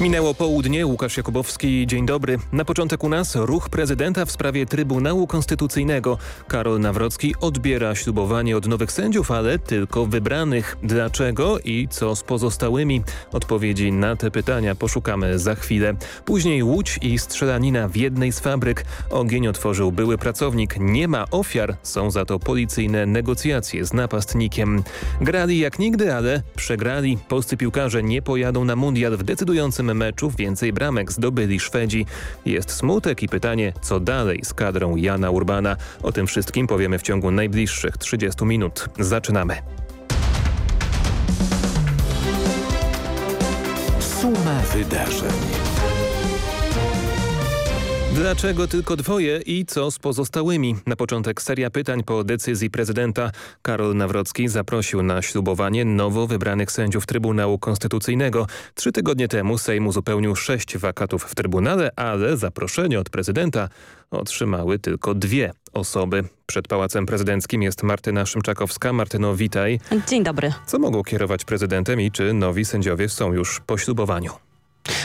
Minęło południe, Łukasz Jakubowski, dzień dobry. Na początek u nas ruch prezydenta w sprawie Trybunału Konstytucyjnego. Karol Nawrocki odbiera ślubowanie od nowych sędziów, ale tylko wybranych. Dlaczego i co z pozostałymi? Odpowiedzi na te pytania poszukamy za chwilę. Później Łódź i strzelanina w jednej z fabryk. Ogień otworzył były pracownik. Nie ma ofiar, są za to policyjne negocjacje z napastnikiem. Grali jak nigdy, ale przegrali. Polscy piłkarze nie pojadą na mundial w decydującym meczu więcej bramek zdobyli Szwedzi. Jest smutek i pytanie, co dalej z kadrą Jana Urbana. O tym wszystkim powiemy w ciągu najbliższych 30 minut. Zaczynamy. Suma wydarzeń. Dlaczego tylko dwoje i co z pozostałymi? Na początek seria pytań po decyzji prezydenta. Karol Nawrocki zaprosił na ślubowanie nowo wybranych sędziów Trybunału Konstytucyjnego. Trzy tygodnie temu Sejm uzupełnił sześć wakatów w Trybunale, ale zaproszenie od prezydenta otrzymały tylko dwie osoby. Przed Pałacem Prezydenckim jest Martyna Szymczakowska. Martyno, witaj. Dzień dobry. Co mogło kierować prezydentem i czy nowi sędziowie są już po ślubowaniu?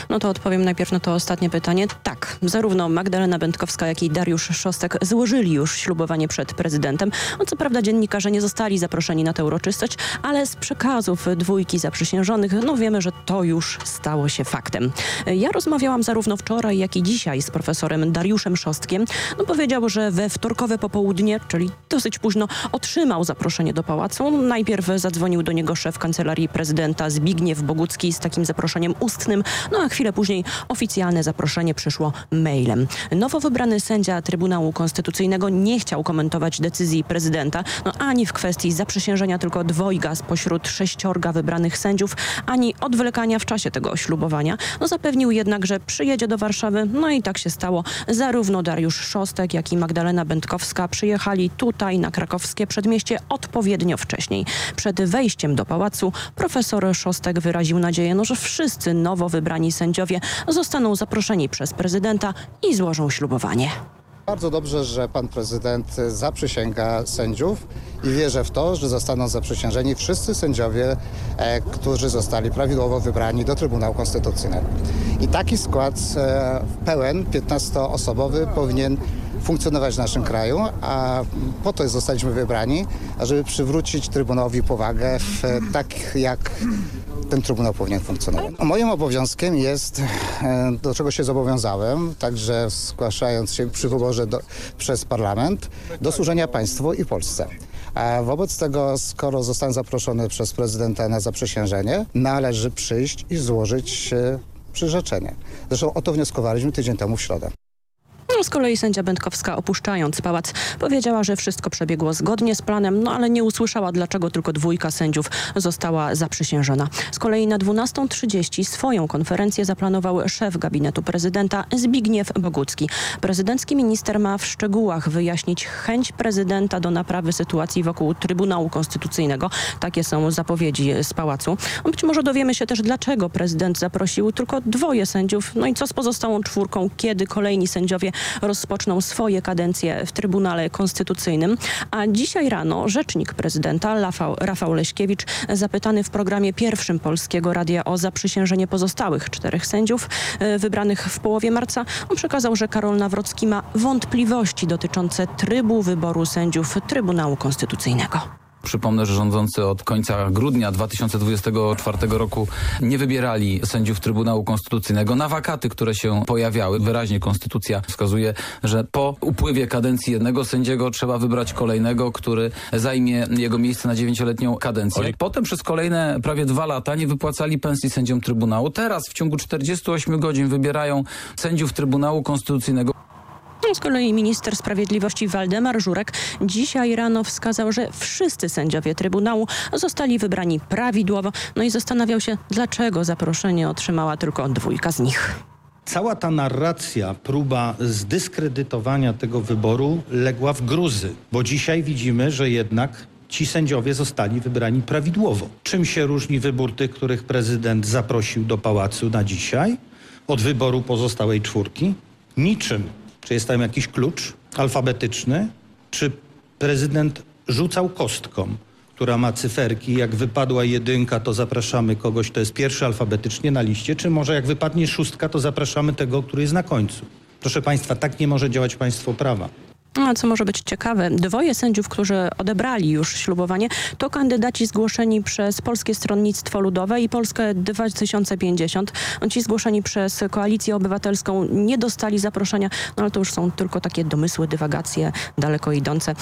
No to odpowiem najpierw na to ostatnie pytanie. Tak, zarówno Magdalena Będkowska, jak i Dariusz Szostek złożyli już ślubowanie przed prezydentem. No, co prawda dziennikarze nie zostali zaproszeni na tę uroczystość, ale z przekazów dwójki zaprzysiężonych, no wiemy, że to już stało się faktem. Ja rozmawiałam zarówno wczoraj, jak i dzisiaj z profesorem Dariuszem Szostkiem. No powiedział, że we wtorkowe popołudnie, czyli dosyć późno, otrzymał zaproszenie do pałacu. Najpierw zadzwonił do niego szef kancelarii prezydenta Zbigniew Bogucki z takim zaproszeniem ustnym, no a chwilę później oficjalne zaproszenie przyszło mailem. Nowo wybrany sędzia Trybunału Konstytucyjnego nie chciał komentować decyzji prezydenta, no ani w kwestii zaprzysiężenia tylko dwojga spośród sześciorga wybranych sędziów, ani odwlekania w czasie tego ślubowania. No zapewnił jednak, że przyjedzie do Warszawy, no i tak się stało. Zarówno Dariusz Szostek, jak i Magdalena Będkowska przyjechali tutaj na krakowskie przedmieście odpowiednio wcześniej. Przed wejściem do pałacu profesor Szostek wyraził nadzieję, no, że wszyscy nowo wybrani sędziowie zostaną zaproszeni przez prezydenta i złożą ślubowanie. Bardzo dobrze, że pan prezydent zaprzysięga sędziów i wierzę w to, że zostaną zaprzysiężeni wszyscy sędziowie, e, którzy zostali prawidłowo wybrani do Trybunału Konstytucyjnego. I taki skład e, pełen, 15-osobowy powinien funkcjonować w naszym kraju, a po to zostaliśmy wybrani, ażeby przywrócić Trybunałowi powagę w, tak jak ten Trybunał powinien funkcjonować. Moim obowiązkiem jest, e, do czego się zobowiązałem, także zgłaszając się przy wyborze do, przez parlament, do służenia państwu i Polsce. A wobec tego, skoro zostałem zaproszony przez prezydenta na zaprzysiężenie, należy przyjść i złożyć e, przyrzeczenie. Zresztą o to wnioskowaliśmy tydzień temu w środę. No, z kolei sędzia Będkowska opuszczając pałac powiedziała, że wszystko przebiegło zgodnie z planem, no ale nie usłyszała dlaczego tylko dwójka sędziów została zaprzysiężona. Z kolei na 12.30 swoją konferencję zaplanował szef gabinetu prezydenta Zbigniew Bogucki. Prezydencki minister ma w szczegółach wyjaśnić chęć prezydenta do naprawy sytuacji wokół Trybunału Konstytucyjnego. Takie są zapowiedzi z pałacu. Być może dowiemy się też dlaczego prezydent zaprosił tylko dwoje sędziów, no i co z pozostałą czwórką, kiedy kolejni sędziowie rozpoczną swoje kadencje w Trybunale Konstytucyjnym. A dzisiaj rano rzecznik prezydenta Rafał, Rafał Leśkiewicz zapytany w programie pierwszym Polskiego Radia o zaprzysiężenie pozostałych czterech sędziów e, wybranych w połowie marca, on przekazał, że Karol Nawrocki ma wątpliwości dotyczące trybu wyboru sędziów Trybunału Konstytucyjnego. Przypomnę, że rządzący od końca grudnia 2024 roku nie wybierali sędziów Trybunału Konstytucyjnego na wakaty, które się pojawiały. Wyraźnie konstytucja wskazuje, że po upływie kadencji jednego sędziego trzeba wybrać kolejnego, który zajmie jego miejsce na dziewięcioletnią kadencję. Potem przez kolejne prawie dwa lata nie wypłacali pensji sędziom Trybunału. Teraz w ciągu 48 godzin wybierają sędziów Trybunału Konstytucyjnego. Z kolei minister sprawiedliwości Waldemar Żurek dzisiaj rano wskazał, że wszyscy sędziowie Trybunału zostali wybrani prawidłowo. No i zastanawiał się, dlaczego zaproszenie otrzymała tylko dwójka z nich. Cała ta narracja, próba zdyskredytowania tego wyboru legła w gruzy, bo dzisiaj widzimy, że jednak ci sędziowie zostali wybrani prawidłowo. Czym się różni wybór tych, których prezydent zaprosił do pałacu na dzisiaj od wyboru pozostałej czwórki? Niczym. Czy jest tam jakiś klucz alfabetyczny? Czy prezydent rzucał kostką, która ma cyferki, jak wypadła jedynka, to zapraszamy kogoś, kto jest pierwszy alfabetycznie na liście, czy może jak wypadnie szóstka, to zapraszamy tego, który jest na końcu? Proszę Państwa, tak nie może działać państwo prawa. No, co może być ciekawe, dwoje sędziów, którzy odebrali już ślubowanie, to kandydaci zgłoszeni przez Polskie Stronnictwo Ludowe i Polskę 2050. Ci zgłoszeni przez Koalicję Obywatelską nie dostali zaproszenia, no ale to już są tylko takie domysły, dywagacje daleko idące.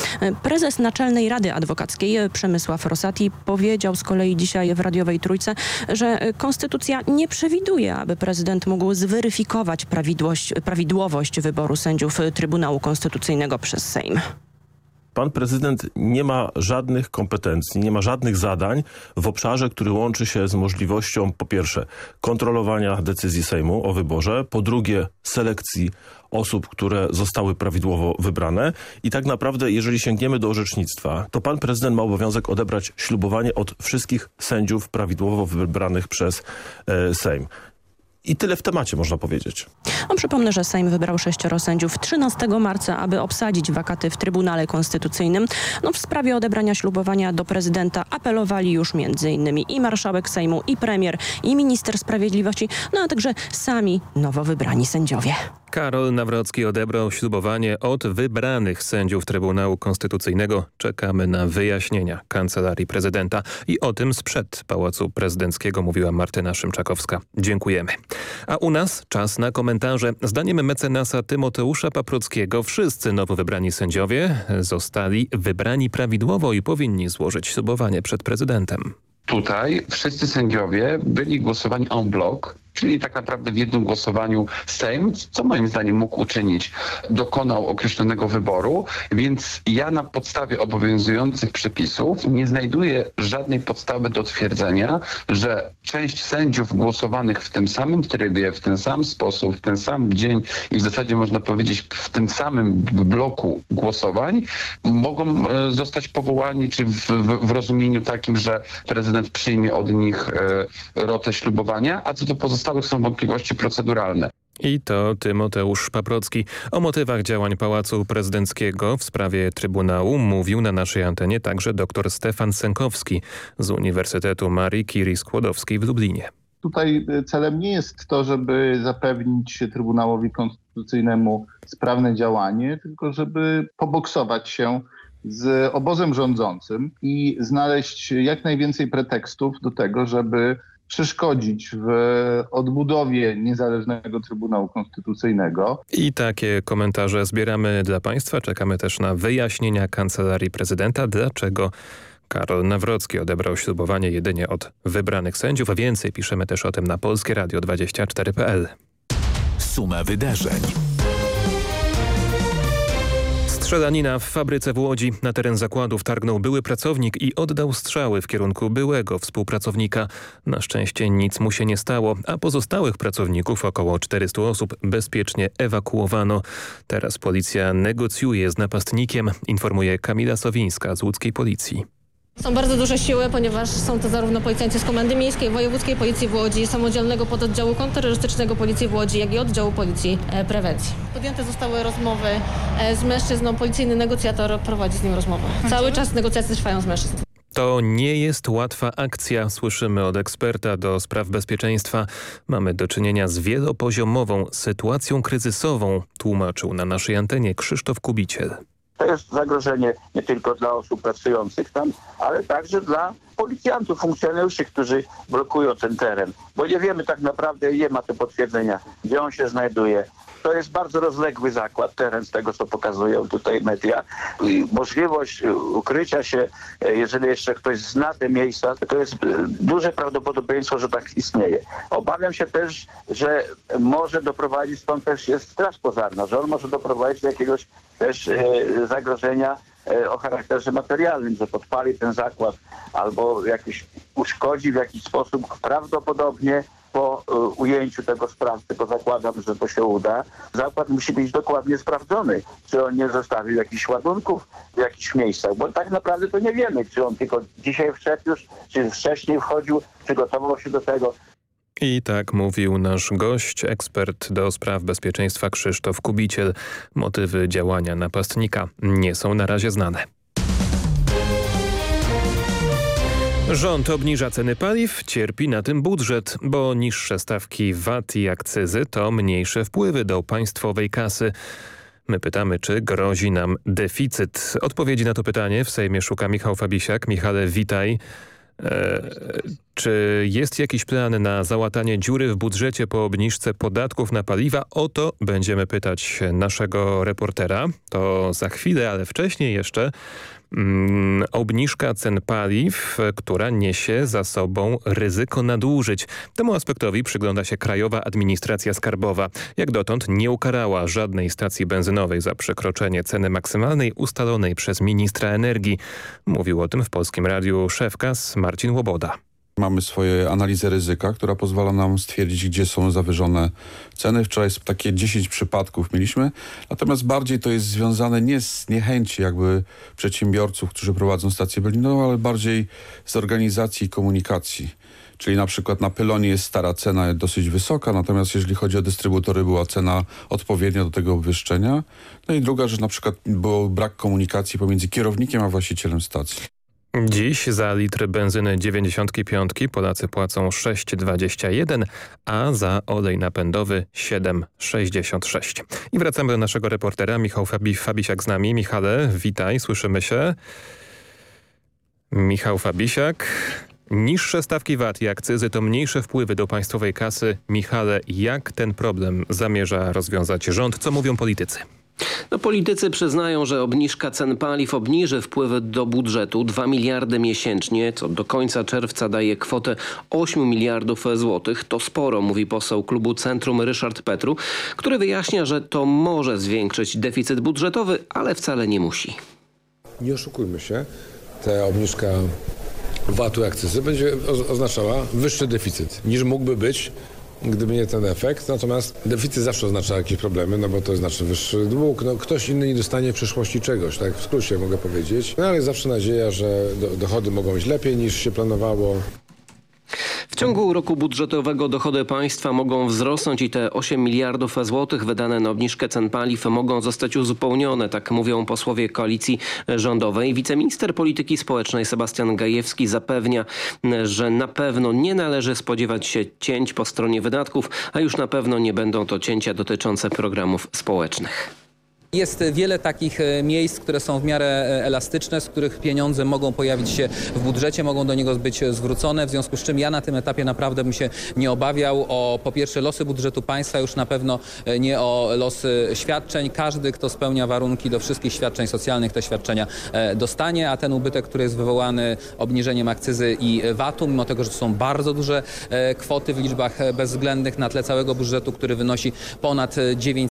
Prezes Naczelnej Rady Adwokackiej Przemysław Rosati powiedział z kolei dzisiaj w Radiowej Trójce, że konstytucja nie przewiduje, aby prezydent mógł zweryfikować prawidłowość wyboru sędziów Trybunału Konstytucyjnego przez Sejm. Pan prezydent nie ma żadnych kompetencji, nie ma żadnych zadań w obszarze, który łączy się z możliwością po pierwsze kontrolowania decyzji Sejmu o wyborze, po drugie selekcji osób, które zostały prawidłowo wybrane i tak naprawdę jeżeli sięgniemy do orzecznictwa, to pan prezydent ma obowiązek odebrać ślubowanie od wszystkich sędziów prawidłowo wybranych przez e, Sejm. I tyle w temacie można powiedzieć. No, przypomnę, że Sejm wybrał sześcioro sędziów 13 marca, aby obsadzić wakaty w Trybunale Konstytucyjnym. No, w sprawie odebrania ślubowania do prezydenta apelowali już m.in. i marszałek Sejmu, i premier, i minister sprawiedliwości, no a także sami nowo wybrani sędziowie. Karol Nawrocki odebrał ślubowanie od wybranych sędziów Trybunału Konstytucyjnego. Czekamy na wyjaśnienia Kancelarii Prezydenta i o tym sprzed Pałacu Prezydenckiego mówiła Martyna Szymczakowska. Dziękujemy. A u nas czas na komentarze. Zdaniem mecenasa Tymoteusza Paprockiego wszyscy nowo wybrani sędziowie zostali wybrani prawidłowo i powinni złożyć ślubowanie przed prezydentem. Tutaj wszyscy sędziowie byli głosowani en bloc czyli tak naprawdę w jednym głosowaniu Sejm, co moim zdaniem mógł uczynić, dokonał określonego wyboru, więc ja na podstawie obowiązujących przepisów nie znajduję żadnej podstawy do twierdzenia, że część sędziów głosowanych w tym samym trybie, w ten sam sposób, w ten sam dzień i w zasadzie można powiedzieć w tym samym bloku głosowań mogą e, zostać powołani, czy w, w, w rozumieniu takim, że prezydent przyjmie od nich e, rotę ślubowania, a co do pozostałych pozostałych są wątpliwości proceduralne. I to Tymoteusz Paprocki. O motywach działań Pałacu Prezydenckiego w sprawie Trybunału mówił na naszej antenie także dr Stefan Sękowski z Uniwersytetu Marii Curie Skłodowskiej w Lublinie. Tutaj y, celem nie jest to, żeby zapewnić Trybunałowi Konstytucyjnemu sprawne działanie, tylko żeby poboksować się z obozem rządzącym i znaleźć jak najwięcej pretekstów do tego, żeby przeszkodzić w odbudowie niezależnego Trybunału Konstytucyjnego. I takie komentarze zbieramy dla Państwa. Czekamy też na wyjaśnienia Kancelarii Prezydenta, dlaczego Karol Nawrocki odebrał ślubowanie jedynie od wybranych sędziów, a więcej piszemy też o tym na Polskie Radio 24.pl. Suma wydarzeń. Strzelanina w fabryce w Łodzi. Na teren zakładu wtargnął były pracownik i oddał strzały w kierunku byłego współpracownika. Na szczęście nic mu się nie stało, a pozostałych pracowników, około 400 osób, bezpiecznie ewakuowano. Teraz policja negocjuje z napastnikiem, informuje Kamila Sowińska z łódzkiej policji. Są bardzo duże siły, ponieważ są to zarówno policjanci z Komendy Miejskiej, Wojewódzkiej Policji w Łodzi, Samodzielnego Pododdziału Kontrterrorystycznego Policji w Łodzi, jak i Oddziału Policji e, Prewencji. Podjęte zostały rozmowy e, z mężczyzną, policyjny negocjator prowadzi z nim rozmowę. Cały czas negocjacje trwają z mężczyzną. To nie jest łatwa akcja, słyszymy od eksperta do spraw bezpieczeństwa. Mamy do czynienia z wielopoziomową sytuacją kryzysową, tłumaczył na naszej antenie Krzysztof Kubiciel. To jest zagrożenie nie tylko dla osób pracujących tam, ale także dla policjantów, funkcjonariuszy, którzy blokują ten teren. Bo nie wiemy tak naprawdę, nie ma to potwierdzenia, gdzie on się znajduje. To jest bardzo rozległy zakład, teren z tego, co pokazują tutaj media. I możliwość ukrycia się, jeżeli jeszcze ktoś zna te miejsca, to jest duże prawdopodobieństwo, że tak istnieje. Obawiam się też, że może doprowadzić, stąd też jest straż pożarna, że on może doprowadzić do jakiegoś też e, zagrożenia e, o charakterze materialnym, że podpali ten zakład albo jakiś uszkodzi w jakiś sposób prawdopodobnie po e, ujęciu tego sprawcy, bo zakładam, że to się uda, zakład musi być dokładnie sprawdzony, czy on nie zostawił jakichś ładunków w jakichś miejscach, bo tak naprawdę to nie wiemy, czy on tylko dzisiaj wszedł już, czy wcześniej wchodził, przygotował się do tego, I tak mówił nasz gość, ekspert do spraw bezpieczeństwa Krzysztof Kubiciel. Motywy działania napastnika nie są na razie znane. Rząd obniża ceny paliw, cierpi na tym budżet, bo niższe stawki VAT i akcyzy to mniejsze wpływy do państwowej kasy. My pytamy, czy grozi nam deficyt. Odpowiedzi na to pytanie w Sejmie szuka Michał Fabisiak. Michale, witaj. E, czy jest jakiś plan na załatanie dziury w budżecie po obniżce podatków na paliwa? O to będziemy pytać naszego reportera. To za chwilę, ale wcześniej jeszcze obniżka cen paliw, która niesie za sobą ryzyko nadużyć. Temu aspektowi przygląda się Krajowa Administracja Skarbowa. Jak dotąd nie ukarała żadnej stacji benzynowej za przekroczenie ceny maksymalnej ustalonej przez ministra energii. Mówił o tym w Polskim Radiu szef KAS Marcin Łoboda. Mamy swoje analizę ryzyka, która pozwala nam stwierdzić, gdzie są zawyżone ceny. Wczoraj takie 10 przypadków mieliśmy, natomiast bardziej to jest związane nie z niechęci jakby przedsiębiorców, którzy prowadzą stację benzinową, ale bardziej z organizacji i komunikacji. Czyli na przykład na pylonie jest stara cena dosyć wysoka, natomiast jeżeli chodzi o dystrybutory była cena odpowiednia do tego obwieszczenia. No i druga rzecz na przykład był brak komunikacji pomiędzy kierownikiem a właścicielem stacji. Dziś za litr benzyny 95 Polacy płacą 6,21, a za olej napędowy 7,66. I wracamy do naszego reportera. Michał Fabi, Fabisiak z nami. Michale, witaj, słyszymy się. Michał Fabisiak. Niższe stawki VAT i akcyzy to mniejsze wpływy do państwowej kasy. Michale, jak ten problem zamierza rozwiązać rząd? Co mówią politycy? No, politycy przyznają, że obniżka cen paliw obniży wpływy do budżetu 2 miliardy miesięcznie, co do końca czerwca daje kwotę 8 miliardów złotych. To sporo, mówi poseł klubu Centrum Ryszard Petru, który wyjaśnia, że to może zwiększyć deficyt budżetowy, ale wcale nie musi. Nie oszukujmy się, ta obniżka VAT-u akcyzy będzie oznaczała wyższy deficyt niż mógłby być gdyby nie ten efekt. Natomiast deficyt zawsze oznacza jakieś problemy, no bo to znaczy wyższy dług. No, ktoś inny nie dostanie w przyszłości czegoś, tak w skrócie mogę powiedzieć. No ale jest zawsze nadzieja, że dochody mogą być lepiej niż się planowało. W ciągu roku budżetowego dochody państwa mogą wzrosnąć i te 8 miliardów złotych wydane na obniżkę cen paliw mogą zostać uzupełnione, tak mówią posłowie koalicji rządowej. Wiceminister Polityki Społecznej Sebastian Gajewski zapewnia, że na pewno nie należy spodziewać się cięć po stronie wydatków, a już na pewno nie będą to cięcia dotyczące programów społecznych. Jest wiele takich e, miejsc, które są w miarę e, elastyczne, z których pieniądze mogą pojawić się w budżecie, mogą do niego być zwrócone, w związku z czym ja na tym etapie naprawdę bym się nie obawiał o po pierwsze losy budżetu państwa, już na pewno e, nie o losy świadczeń. Każdy, kto spełnia warunki do wszystkich świadczeń socjalnych, te świadczenia dostanie, a ten ubytek, który jest wywołany obniżeniem akcyzy i VAT-u, mimo tego, że to są bardzo duże kwoty w liczbach bezwzględnych na tle całego budżetu, który wynosi ponad 9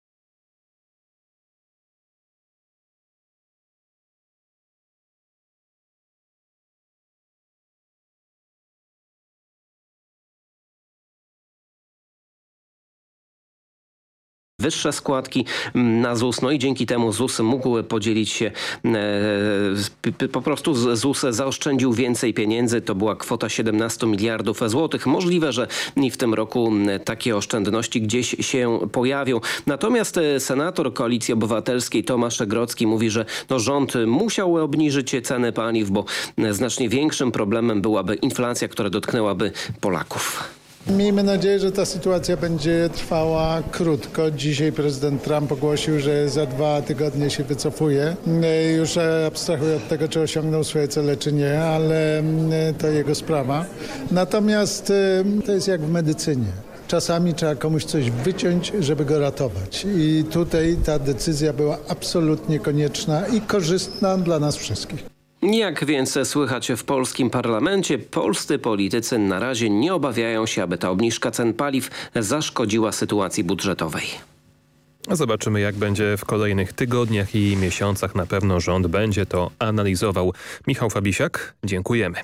wyższe składki mm, na ZUS, no i dzięki temu ZUS mógł podzielić się, e, po prostu ZUS zaoszczędził więcej pieniędzy, to była kwota 17 miliardów złotych. Możliwe, że w tym roku takie oszczędności gdzieś się pojawią. Natomiast e, senator Koalicji Obywatelskiej Tomasz Grodzki mówi, że no rząd musiał obniżyć ceny paliw, bo znacznie większym problemem byłaby inflacja, która dotknęłaby Polaków. Miejmy nadzieję, że ta sytuacja będzie trwała krótko. Dzisiaj prezydent Trump ogłosił, że za dwa tygodnie się wycofuje. Już abstrahuję od tego, czy osiągnął swoje cele, czy nie, ale to jego sprawa. Natomiast to jest jak w medycynie. Czasami trzeba komuś coś wyciąć, żeby go ratować. I tutaj ta decyzja była absolutnie konieczna i korzystna dla nas wszystkich. Jak więc słychać w polskim parlamencie, polscy politycy na razie nie obawiają się, aby ta obniżka cen paliw zaszkodziła sytuacji budżetowej. Zobaczymy jak będzie w kolejnych tygodniach i miesiącach. Na pewno rząd będzie to analizował. Michał Fabisiak, dziękujemy.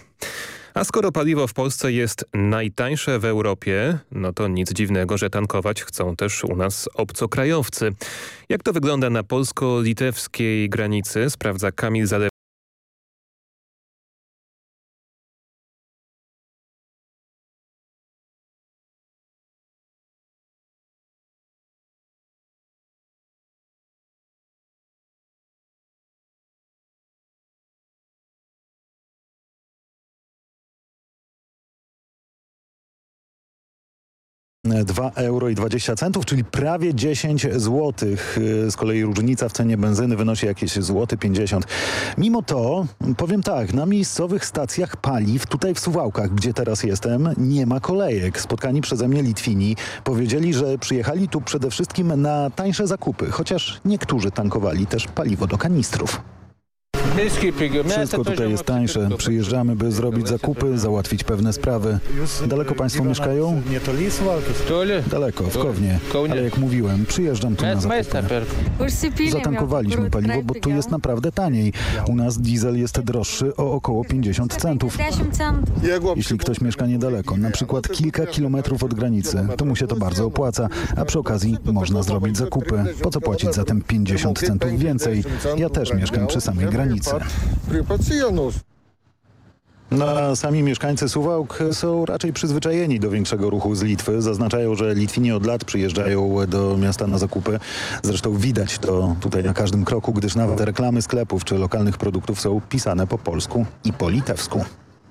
A skoro paliwo w Polsce jest najtańsze w Europie, no to nic dziwnego, że tankować chcą też u nas obcokrajowcy. Jak to wygląda na polsko-litewskiej granicy, sprawdza Kamil Zalew 2 euro i 20 centów, czyli prawie 10 złotych. Z kolei różnica w cenie benzyny wynosi jakieś złoty 50. Mimo to, powiem tak, na miejscowych stacjach paliw, tutaj w Suwałkach, gdzie teraz jestem, nie ma kolejek. Spotkani przeze mnie Litwini powiedzieli, że przyjechali tu przede wszystkim na tańsze zakupy, chociaż niektórzy tankowali też paliwo do kanistrów. Wszystko tutaj jest tańsze. Przyjeżdżamy, by zrobić zakupy, załatwić pewne sprawy. Daleko Państwo mieszkają? Daleko, w Kownie. Ale jak mówiłem, przyjeżdżam tu na zakupy. Zatankowaliśmy paliwo, bo tu jest naprawdę taniej. U nas diesel jest droższy o około 50 centów. Jeśli ktoś mieszka niedaleko, na przykład kilka kilometrów od granicy, to mu się to bardzo opłaca, a przy okazji można zrobić zakupy. Po co płacić zatem 50 centów więcej? Ja też mieszkam przy samej granicy. No, a sami mieszkańcy Suwałk są raczej przyzwyczajeni do większego ruchu z Litwy. Zaznaczają, że Litwini od lat przyjeżdżają do miasta na zakupy. Zresztą widać to tutaj na każdym kroku, gdyż nawet reklamy sklepów czy lokalnych produktów są pisane po polsku i po litewsku.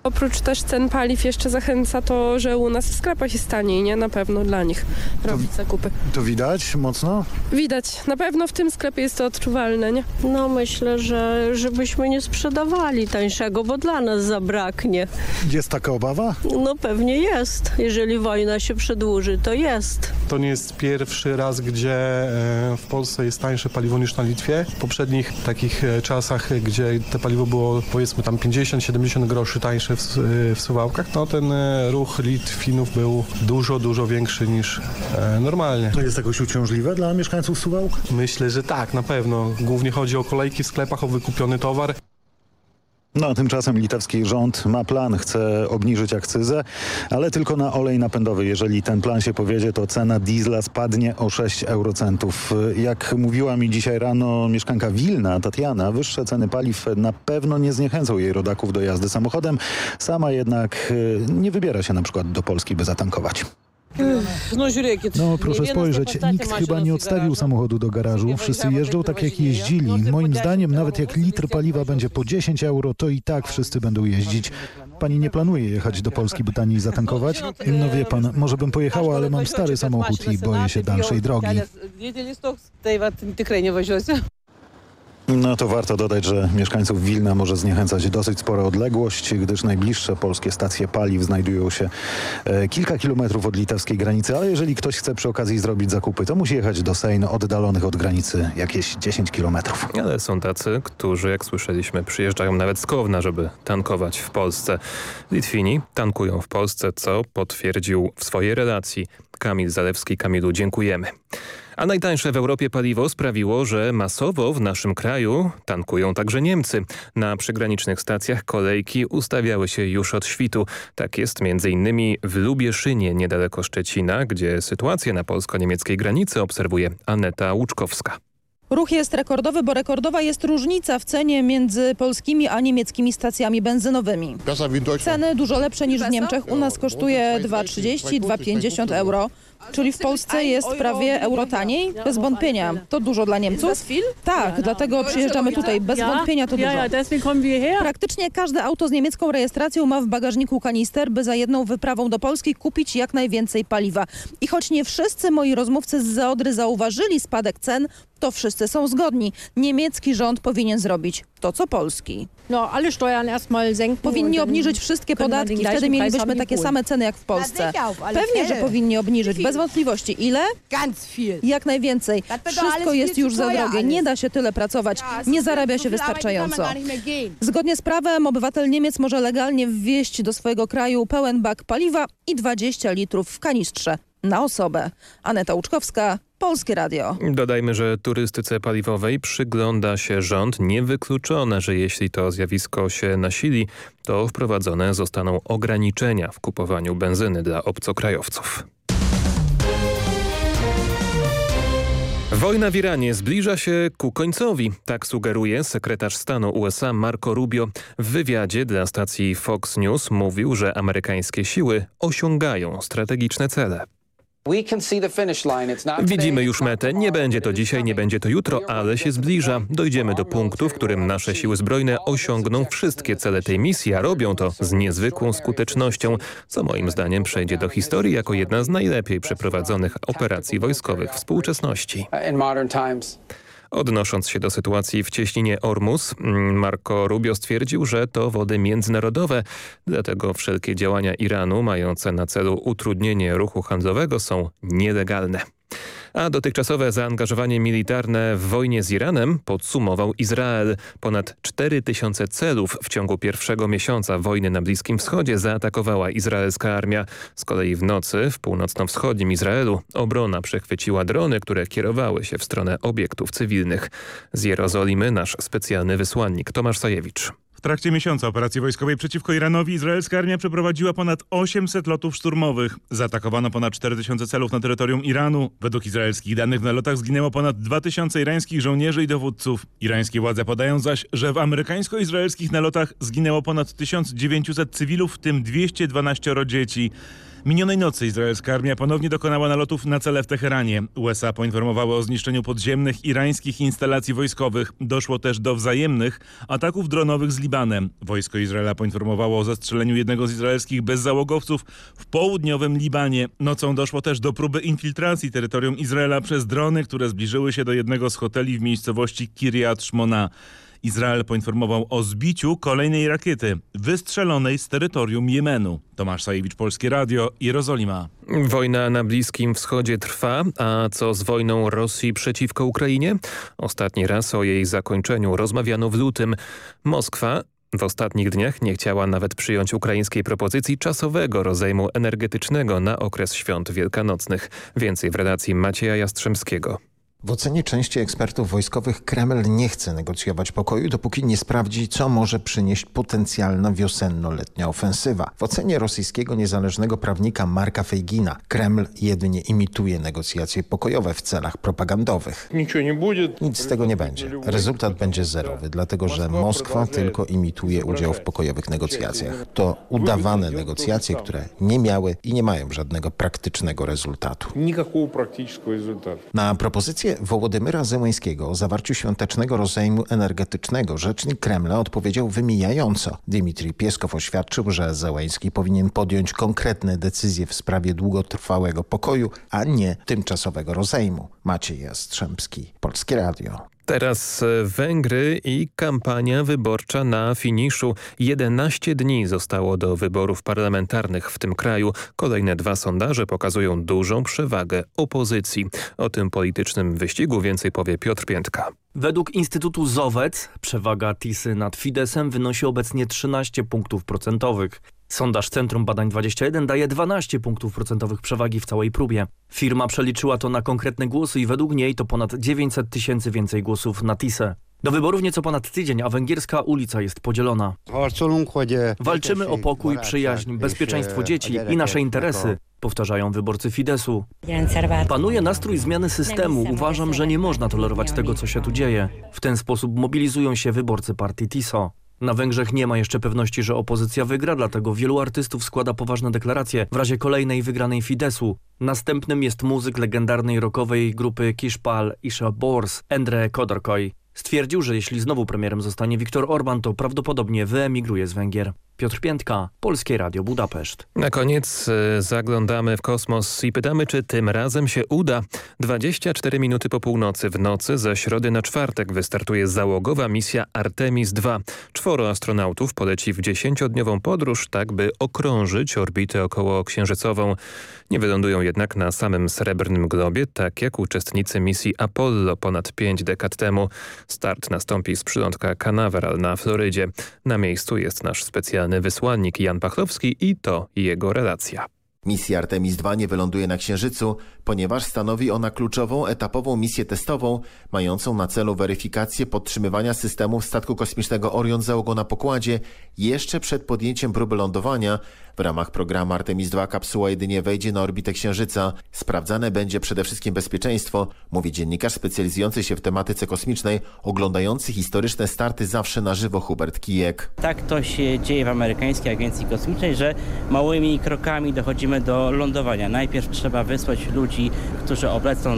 Oprócz też cen paliw jeszcze zachęca to, że u nas w sklepach jest taniej, nie? Na pewno dla nich robić zakupy. To widać mocno? Widać. Na pewno w tym sklepie jest to odczuwalne, nie? No myślę, że żebyśmy nie sprzedawali tańszego, bo dla nas zabraknie. Jest taka obawa? No pewnie jest. Jeżeli wojna się przedłuży, to jest. To nie jest pierwszy raz, gdzie e, w Polsce jest tańsze paliwo niż na Litwie. W poprzednich takich e, czasach, gdzie te paliwo było powiedzmy tam 50-70 groszy tańsze w, w Suwałkach, no ten e, ruch Litwinów był dużo, dużo większy niż e, normalnie. To jest jakoś uciążliwe dla mieszkańców Suwałk? Myślę, że tak, na pewno. Głównie chodzi o kolejki w sklepach, o wykupiony towar. No a tymczasem litewski rząd ma plan, chce obniżyć akcyzę, ale tylko na olej napędowy. Jeżeli ten plan się powiedzie, to cena diesla spadnie o 6 eurocentów. Jak mówiła mi dzisiaj rano mieszkanka Wilna, Tatiana, wyższe ceny paliw na pewno nie zniechęcą jej rodaków do jazdy samochodem. Sama jednak y, nie wybiera się na przykład do Polski, by zatankować. No proszę spojrzeć, nikt chyba nie odstawił samochodu do garażu. Wszyscy jeżdżą tak jak jeździli. Moim zdaniem nawet jak litr paliwa będzie po 10 euro, to i tak wszyscy będą jeździć. Pani nie planuje jechać do Polski, by taniej zatankować? No wie pan, może bym pojechała, ale mam stary samochód i boję się dalszej drogi. No to warto dodać, że mieszkańców Wilna może zniechęcać dosyć spora odległość, gdyż najbliższe polskie stacje paliw znajdują się e, kilka kilometrów od litewskiej granicy, ale jeżeli ktoś chce przy okazji zrobić zakupy, to musi jechać do Sejn oddalonych od granicy jakieś 10 kilometrów. Ale są tacy, którzy jak słyszeliśmy przyjeżdżają nawet z Kowna, żeby tankować w Polsce. Litwini tankują w Polsce, co potwierdził w swojej relacji Kamil Zalewski. Kamilu, dziękujemy. A najtańsze w Europie paliwo sprawiło, że masowo w naszym kraju tankują także Niemcy. Na przygranicznych stacjach kolejki ustawiały się już od świtu. Tak jest m.in. w Lubieszynie, niedaleko Szczecina, gdzie sytuację na polsko-niemieckiej granicy obserwuje Aneta Łuczkowska. Ruch jest rekordowy, bo rekordowa jest różnica w cenie między polskimi a niemieckimi stacjami benzynowymi. Ceny dużo lepsze niż w Niemczech. U nas kosztuje 2,30, 2,50 euro. Czyli w Polsce jest prawie euro taniej? Bez wątpienia. To dużo dla Niemców? Tak, dlatego przyjeżdżamy tutaj. Bez wątpienia to dużo. Praktycznie każde auto z niemiecką rejestracją ma w bagażniku kanister, by za jedną wyprawą do Polski kupić jak najwięcej paliwa. I choć nie wszyscy moi rozmówcy z Zaodry zauważyli spadek cen, to wszyscy są zgodni. Niemiecki rząd powinien zrobić to, co polski. No, alle Steuern erstmal senken. Powinni obniżyć wszystkie podatki, wtedy mielibyśmy takie same ceny jak w Polsce. Pewnie, że powinni obniżyć, bez wątpliwości. Ile? Jak najwięcej. Wszystko jest już za drogie. Nie da się tyle pracować. Nie zarabia się wystarczająco. Zgodnie z prawem obywatel Niemiec może legalnie wwieźć do swojego kraju pełen bak paliwa i 20 litrów w kanistrze na osobę. Aneta Łuczkowska, Polskie Radio. Dodajmy, że turystyce paliwowej przygląda się rząd. Niewykluczone, że jeśli to zjawisko się nasili, to wprowadzone zostaną ograniczenia w kupowaniu benzyny dla obcokrajowców. Wojna w Iranie zbliża się ku końcowi, tak sugeruje sekretarz stanu USA Marco Rubio. W wywiadzie dla stacji Fox News mówił, że amerykańskie siły osiągają strategiczne cele. Widzimy już metę. Nie będzie to dzisiaj, nie będzie to jutro, ale się zbliża. Dojdziemy do punktu, w którym nasze siły zbrojne osiągną wszystkie cele tej misji, a robią to z niezwykłą skutecznością, co moim zdaniem przejdzie do historii jako jedna z najlepiej przeprowadzonych operacji wojskowych współczesności. Odnosząc się do sytuacji w cieśninie Ormus, Marco Rubio stwierdził, że to wody międzynarodowe, dlatego wszelkie działania Iranu mające na celu utrudnienie ruchu handlowego są nielegalne. A dotychczasowe zaangażowanie militarne w wojnie z Iranem podsumował Izrael. Ponad 4 tysiące celów w ciągu pierwszego miesiąca wojny na Bliskim Wschodzie zaatakowała izraelska armia. Z kolei w nocy w północno-wschodnim Izraelu obrona przechwyciła drony, które kierowały się w stronę obiektów cywilnych. Z Jerozolimy nasz specjalny wysłannik Tomasz Sajewicz. Trakcie miesiąca operacji wojskowej przeciwko Iranowi izraelska armia przeprowadziła ponad 800 lotów szturmowych. Zaatakowano ponad 4000 celów na terytorium Iranu. Według izraelskich danych w nalotach zginęło ponad 2000 irańskich żołnierzy i dowódców. Irańskie władze podają zaś, że w amerykańsko-izraelskich nalotach zginęło ponad 1900 cywilów, w tym 212 dzieci. Minionej nocy izraelska armia ponownie dokonała nalotów na cele w Teheranie. USA poinformowały o zniszczeniu podziemnych irańskich instalacji wojskowych. Doszło też do wzajemnych ataków dronowych z Libanem. Wojsko Izraela poinformowało o zastrzeleniu jednego z izraelskich bezzałogowców w południowym Libanie. Nocą doszło też do próby infiltracji terytorium Izraela przez drony, które zbliżyły się do jednego z hoteli w miejscowości Kiryat Shmona. Izrael poinformował o zbiciu kolejnej rakiety wystrzelonej z terytorium Jemenu. Tomasz Sajewicz, Polskie Radio, Jerozolima. Wojna na Bliskim Wschodzie trwa, a co z wojną Rosji przeciwko Ukrainie? Ostatni raz o jej zakończeniu rozmawiano w lutym. Moskwa w ostatnich dniach nie chciała nawet przyjąć ukraińskiej propozycji czasowego rozejmu energetycznego na okres świąt wielkanocnych. Więcej w redakcji Macieja Jastrzębskiego. W ocenie części ekspertów wojskowych Kreml nie chce negocjować pokoju, dopóki nie sprawdzi, co może przynieść potencjalna wiosenno-letnia ofensywa. W ocenie rosyjskiego niezależnego prawnika Marka Fejgina Kreml jedynie imituje negocjacje pokojowe w celach propagandowych. Nic z tego nie będzie. Rezultat będzie zerowy, dlatego że Moskwa tylko imituje udział w pokojowych negocjacjach. To udawane negocjacje, które nie miały i nie mają żadnego praktycznego rezultatu. Na propozycję Wołodymyra Zełańskiego o zawarciu świątecznego rozejmu energetycznego rzecznik Kremla odpowiedział wymijająco. Dmitrij Pieskow oświadczył, że Zełański powinien podjąć konkretne decyzje w sprawie długotrwałego pokoju, a nie tymczasowego rozejmu. Maciej Jastrzębski, Polskie Radio. Teraz Węgry i kampania wyborcza na finiszu. 11 dni zostało do wyborów parlamentarnych w tym kraju. Kolejne dwa sondaże pokazują dużą przewagę opozycji. O tym politycznym wyścigu więcej powie Piotr Piętka. Według Instytutu Zowec przewaga Tisy nad Fidesem wynosi obecnie 13 punktów procentowych. Sondaż Centrum Badań 21 daje 12 punktów procentowych przewagi w całej próbie. Firma przeliczyła to na konkretne głosy i według niej to ponad 900 tysięcy więcej głosów na TISę. Do wyborów nieco ponad tydzień, a węgierska ulica jest podzielona. Walczymy o pokój, przyjaźń, bezpieczeństwo dzieci i nasze interesy, powtarzają wyborcy Fidesu. Panuje nastrój zmiany systemu. Uważam, że nie można tolerować tego, co się tu dzieje. W ten sposób mobilizują się wyborcy partii TISO. Na Węgrzech nie ma jeszcze pewności, że opozycja wygra, dlatego wielu artystów składa poważne deklaracje w razie kolejnej wygranej Fidesu. Następnym jest muzyk legendarnej rockowej grupy Kishpal Isha Bors, Endre Kodorkoj. Stwierdził, że jeśli znowu premierem zostanie Viktor Orban, to prawdopodobnie wyemigruje z Węgier. Piotr Piętka, Polskie Radio Budapeszt. Na koniec y, zaglądamy w kosmos i pytamy, czy tym razem się uda. 24 minuty po północy w nocy ze środy na czwartek wystartuje załogowa misja Artemis II. Czworo astronautów poleci w dziesięciodniową podróż, tak by okrążyć orbitę okołoksiężycową. Nie wylądują jednak na samym srebrnym globie, tak jak uczestnicy misji Apollo ponad pięć dekad temu. Start nastąpi z przylądka Canaveral na Florydzie. Na miejscu jest nasz specjalny wysłannik Jan Pachlowski i to jego relacja. Misja Artemis II nie wyląduje na Księżycu, ponieważ stanowi ona kluczową etapową misję testową, mającą na celu weryfikację podtrzymywania systemów statku kosmicznego Orion załogą na pokładzie jeszcze przed podjęciem próby lądowania. W ramach programu Artemis II kapsuła jedynie wejdzie na orbitę Księżyca. Sprawdzane będzie przede wszystkim bezpieczeństwo, mówi dziennikarz specjalizujący się w tematyce kosmicznej, oglądający historyczne starty zawsze na żywo Hubert Kijek. Tak to się dzieje w amerykańskiej agencji kosmicznej, że małymi krokami dochodzimy do lądowania. Najpierw trzeba wysłać ludzi, którzy oblecą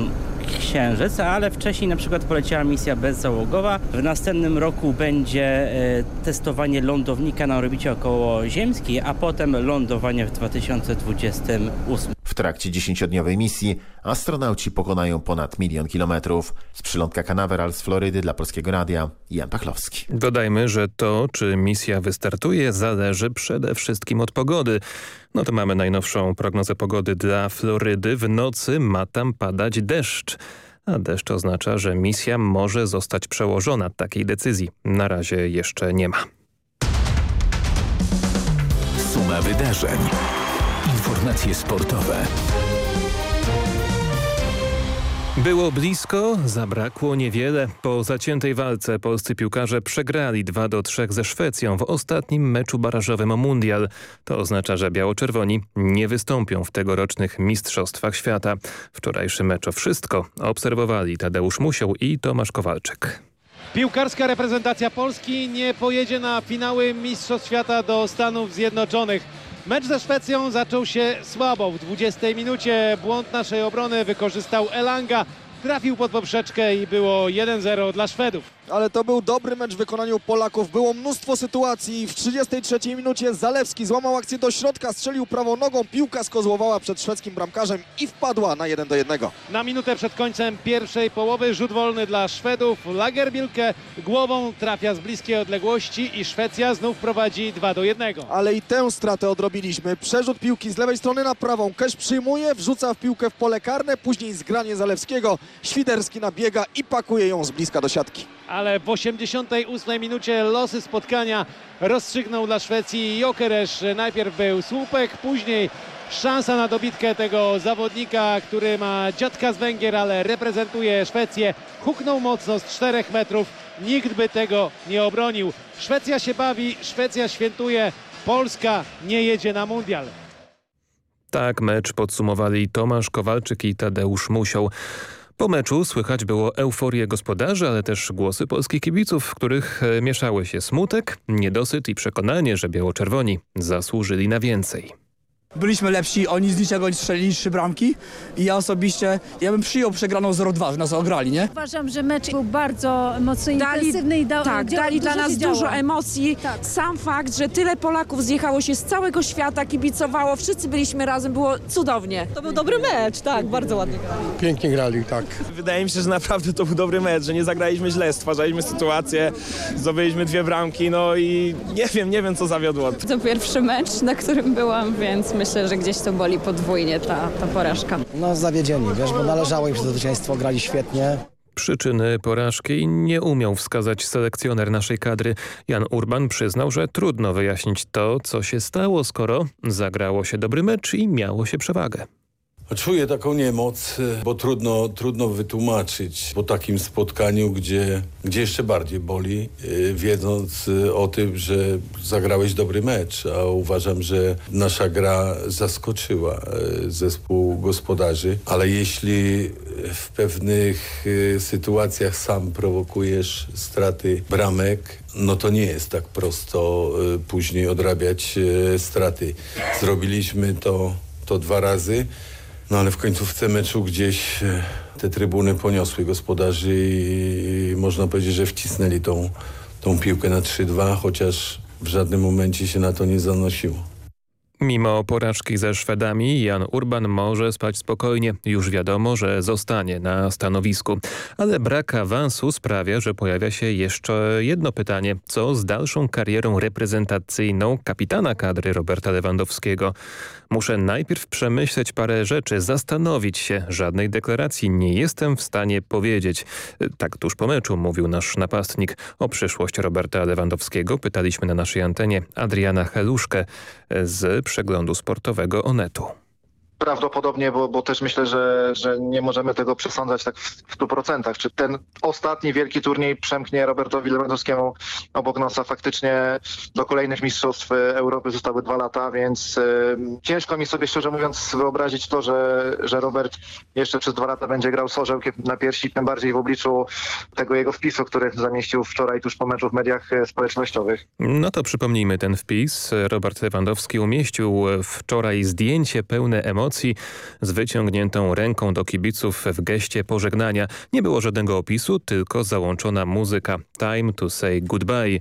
Księżyc, ale wcześniej na przykład poleciała misja bezzałogowa. W następnym roku będzie e, testowanie lądownika na orbicie okołoziemskiej, a potem lądowanie w 2028. W trakcie dziesięciodniowej misji astronauci pokonają ponad milion kilometrów. Z przylądka Canaveral z Florydy dla Polskiego Radia, Jan Pachlowski. Dodajmy, że to, czy misja wystartuje, zależy przede wszystkim od pogody. No to mamy najnowszą prognozę pogody dla Florydy. W nocy ma tam padać deszcz. A deszcz oznacza, że misja może zostać przełożona. Takiej decyzji na razie jeszcze nie ma. Suma wydarzeń. Informacje sportowe. Było blisko, zabrakło niewiele. Po zaciętej walce polscy piłkarze przegrali 2 do 3 ze Szwecją w ostatnim meczu barażowym o Mundial. To oznacza, że biało-czerwoni nie wystąpią w tegorocznych Mistrzostwach Świata. Wczorajszy mecz o wszystko obserwowali Tadeusz Musiał i Tomasz Kowalczyk. Piłkarska reprezentacja Polski nie pojedzie na finały Mistrzostw Świata do Stanów Zjednoczonych. Mecz ze Szwecją zaczął się słabo. W 20 minucie błąd naszej obrony wykorzystał Elanga. Trafił pod poprzeczkę i było 1-0 dla Szwedów. Ale to był dobry mecz w wykonaniu Polaków. Było mnóstwo sytuacji. W 33 minucie Zalewski złamał akcję do środka, strzelił prawą nogą. Piłka skozłowała przed szwedzkim bramkarzem i wpadła na 1 do 1. Na minutę przed końcem pierwszej połowy rzut wolny dla Szwedów. Lagerbilke głową trafia z bliskiej odległości i Szwecja znów prowadzi 2 do 1. Ale i tę stratę odrobiliśmy. Przerzut piłki z lewej strony na prawą. Kesz przyjmuje, wrzuca w piłkę w pole karne, później zgranie Zalewskiego. Świderski nabiega i pakuje ją z bliska do siatki ale w 88 minucie losy spotkania rozstrzygnął dla Szwecji Jokeresz. Najpierw był słupek, później szansa na dobitkę tego zawodnika, który ma dziadka z Węgier, ale reprezentuje Szwecję. Huknął mocno z 4 metrów. Nikt by tego nie obronił. Szwecja się bawi, Szwecja świętuje, Polska nie jedzie na mundial. Tak mecz podsumowali Tomasz Kowalczyk i Tadeusz Musiał. Po meczu słychać było euforię gospodarzy, ale też głosy polskich kibiców, w których e, mieszały się smutek, niedosyt i przekonanie, że biało-czerwoni zasłużyli na więcej byliśmy lepsi, oni z niczego strzelili trzy bramki i ja osobiście, ja bym przyjął przegraną 0-2, że nas ograli, nie? Uważam, że mecz był bardzo mocno dali, intensywny i da, tak, dali dla nas dużo emocji. Tak. Sam fakt, że tyle Polaków zjechało się z całego świata, kibicowało, wszyscy byliśmy razem, było cudownie. To był dobry mecz, tak, bardzo ładnie grali. Pięknie grali, tak. Wydaje mi się, że naprawdę to był dobry mecz, że nie zagraliśmy źle, stwarzaliśmy sytuację, zdobyliśmy dwie bramki, no i nie wiem, nie wiem co zawiodło. To pierwszy mecz, na którym byłam, więc myślę, myślę, że gdzieś to boli podwójnie ta, ta porażka. No zawiedzieni, wiesz, bo należało im się zwycięstwo, grali świetnie. Przyczyny porażki nie umiał wskazać selekcjoner naszej kadry. Jan Urban przyznał, że trudno wyjaśnić to, co się stało, skoro zagrało się dobry mecz i miało się przewagę. Czuję taką niemoc, bo trudno, trudno wytłumaczyć po takim spotkaniu, gdzie, gdzie jeszcze bardziej boli, y, wiedząc y, o tym, że zagrałeś dobry mecz, a uważam, że nasza gra zaskoczyła y, zespół gospodarzy, ale jeśli w pewnych sytuacjach sam prowokujesz straty bramek, no to nie jest tak prosto później odrabiać straty. Zrobiliśmy to, to dwa razy. No ale w końcówce meczu gdzieś e, te trybuny poniosły gospodarzy i można powiedzieć, że wcisnęli tą, tą piłkę na 3-2, chociaż w żadnym momencie się na to nie zanosiło. Mimo porażki ze Szwedami Jan Urban może spać spokojnie. Już wiadomo, że zostanie na stanowisku. Ale brak awansu sprawia, że pojawia się jeszcze jedno pytanie. Co z dalszą karierą reprezentacyjną kapitana kadry Roberta Lewandowskiego? Muszę najpierw przemyśleć parę rzeczy, zastanowić się. Żadnej deklaracji nie jestem w stanie powiedzieć. Tak tuż po meczu mówił nasz napastnik. O przyszłość Roberta Lewandowskiego pytaliśmy na naszej antenie Adriana Heluszkę z przeglądu sportowego Onetu. Prawdopodobnie, bo, bo też myślę, że, że nie możemy tego przesądzać tak w, w 100%. Czy ten ostatni wielki turniej przemknie Robertowi Lewandowskiemu obok nosa faktycznie do kolejnych mistrzostw Europy zostały dwa lata, więc y, ciężko mi sobie szczerze mówiąc wyobrazić to, że, że Robert jeszcze przez dwa lata będzie grał z orzełkiem na piersi, tym bardziej w obliczu tego jego wpisu, który zamieścił wczoraj tuż po meczu w mediach społecznościowych. No to przypomnijmy ten wpis. Robert Lewandowski umieścił wczoraj zdjęcie pełne emocji z wyciągniętą ręką do kibiców w geście pożegnania. Nie było żadnego opisu, tylko załączona muzyka Time to say goodbye.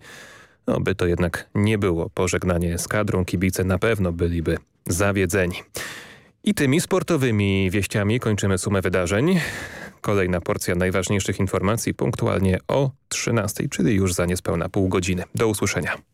No by to jednak nie było pożegnanie z kadrą, kibice na pewno byliby zawiedzeni. I tymi sportowymi wieściami kończymy sumę wydarzeń. Kolejna porcja najważniejszych informacji punktualnie o 13, czyli już za niespełna pół godziny. Do usłyszenia.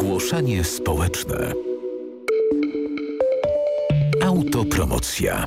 Ogłoszenie społeczne. Autopromocja.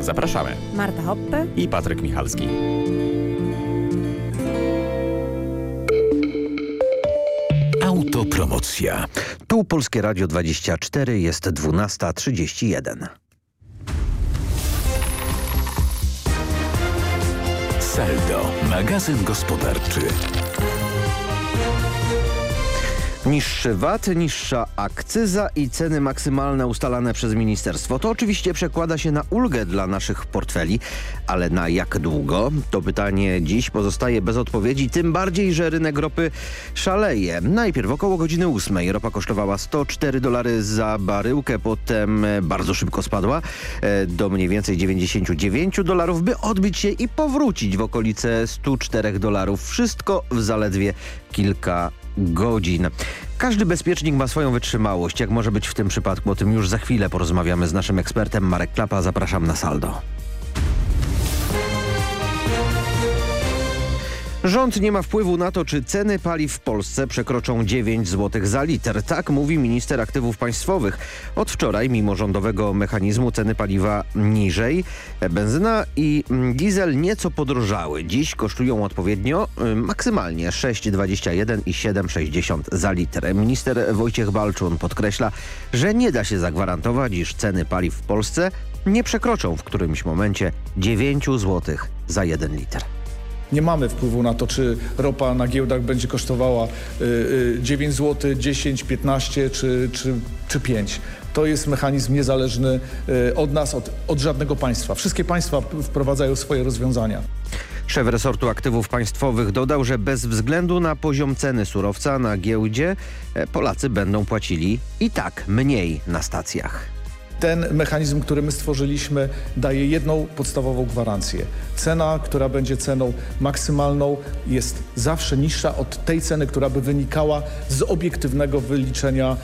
Zapraszamy. Marta Hoppe i Patryk Michalski. Autopromocja. Tu Polskie Radio 24 jest 12.31. Saldo, magazyn gospodarczy. Niższy VAT, niższa akcyza i ceny maksymalne ustalane przez ministerstwo. To oczywiście przekłada się na ulgę dla naszych portfeli, ale na jak długo? To pytanie dziś pozostaje bez odpowiedzi, tym bardziej, że rynek ropy szaleje. Najpierw około godziny 8 ropa kosztowała 104 dolary za baryłkę, potem bardzo szybko spadła e, do mniej więcej 99 dolarów, by odbić się i powrócić w okolice 104 dolarów. Wszystko w zaledwie kilka godzin. Każdy bezpiecznik ma swoją wytrzymałość. Jak może być w tym przypadku? O tym już za chwilę porozmawiamy z naszym ekspertem Marek Klapa. Zapraszam na saldo. Rząd nie ma wpływu na to, czy ceny paliw w Polsce przekroczą 9 zł za liter. Tak mówi minister aktywów państwowych. Od wczoraj, mimo rządowego mechanizmu, ceny paliwa niżej. Benzyna i diesel nieco podrożały. Dziś kosztują odpowiednio maksymalnie 6,21 i 7,60 za litr. Minister Wojciech Balczun podkreśla, że nie da się zagwarantować, iż ceny paliw w Polsce nie przekroczą w którymś momencie 9 zł za 1 litr. Nie mamy wpływu na to, czy ropa na giełdach będzie kosztowała 9 zł, 10, 15 czy, czy, czy 5. To jest mechanizm niezależny od nas, od, od żadnego państwa. Wszystkie państwa wprowadzają swoje rozwiązania. Szef resortu aktywów państwowych dodał, że bez względu na poziom ceny surowca na giełdzie Polacy będą płacili i tak mniej na stacjach. Ten mechanizm, który my stworzyliśmy, daje jedną podstawową gwarancję. Cena, która będzie ceną maksymalną, jest zawsze niższa od tej ceny, która by wynikała z obiektywnego wyliczenia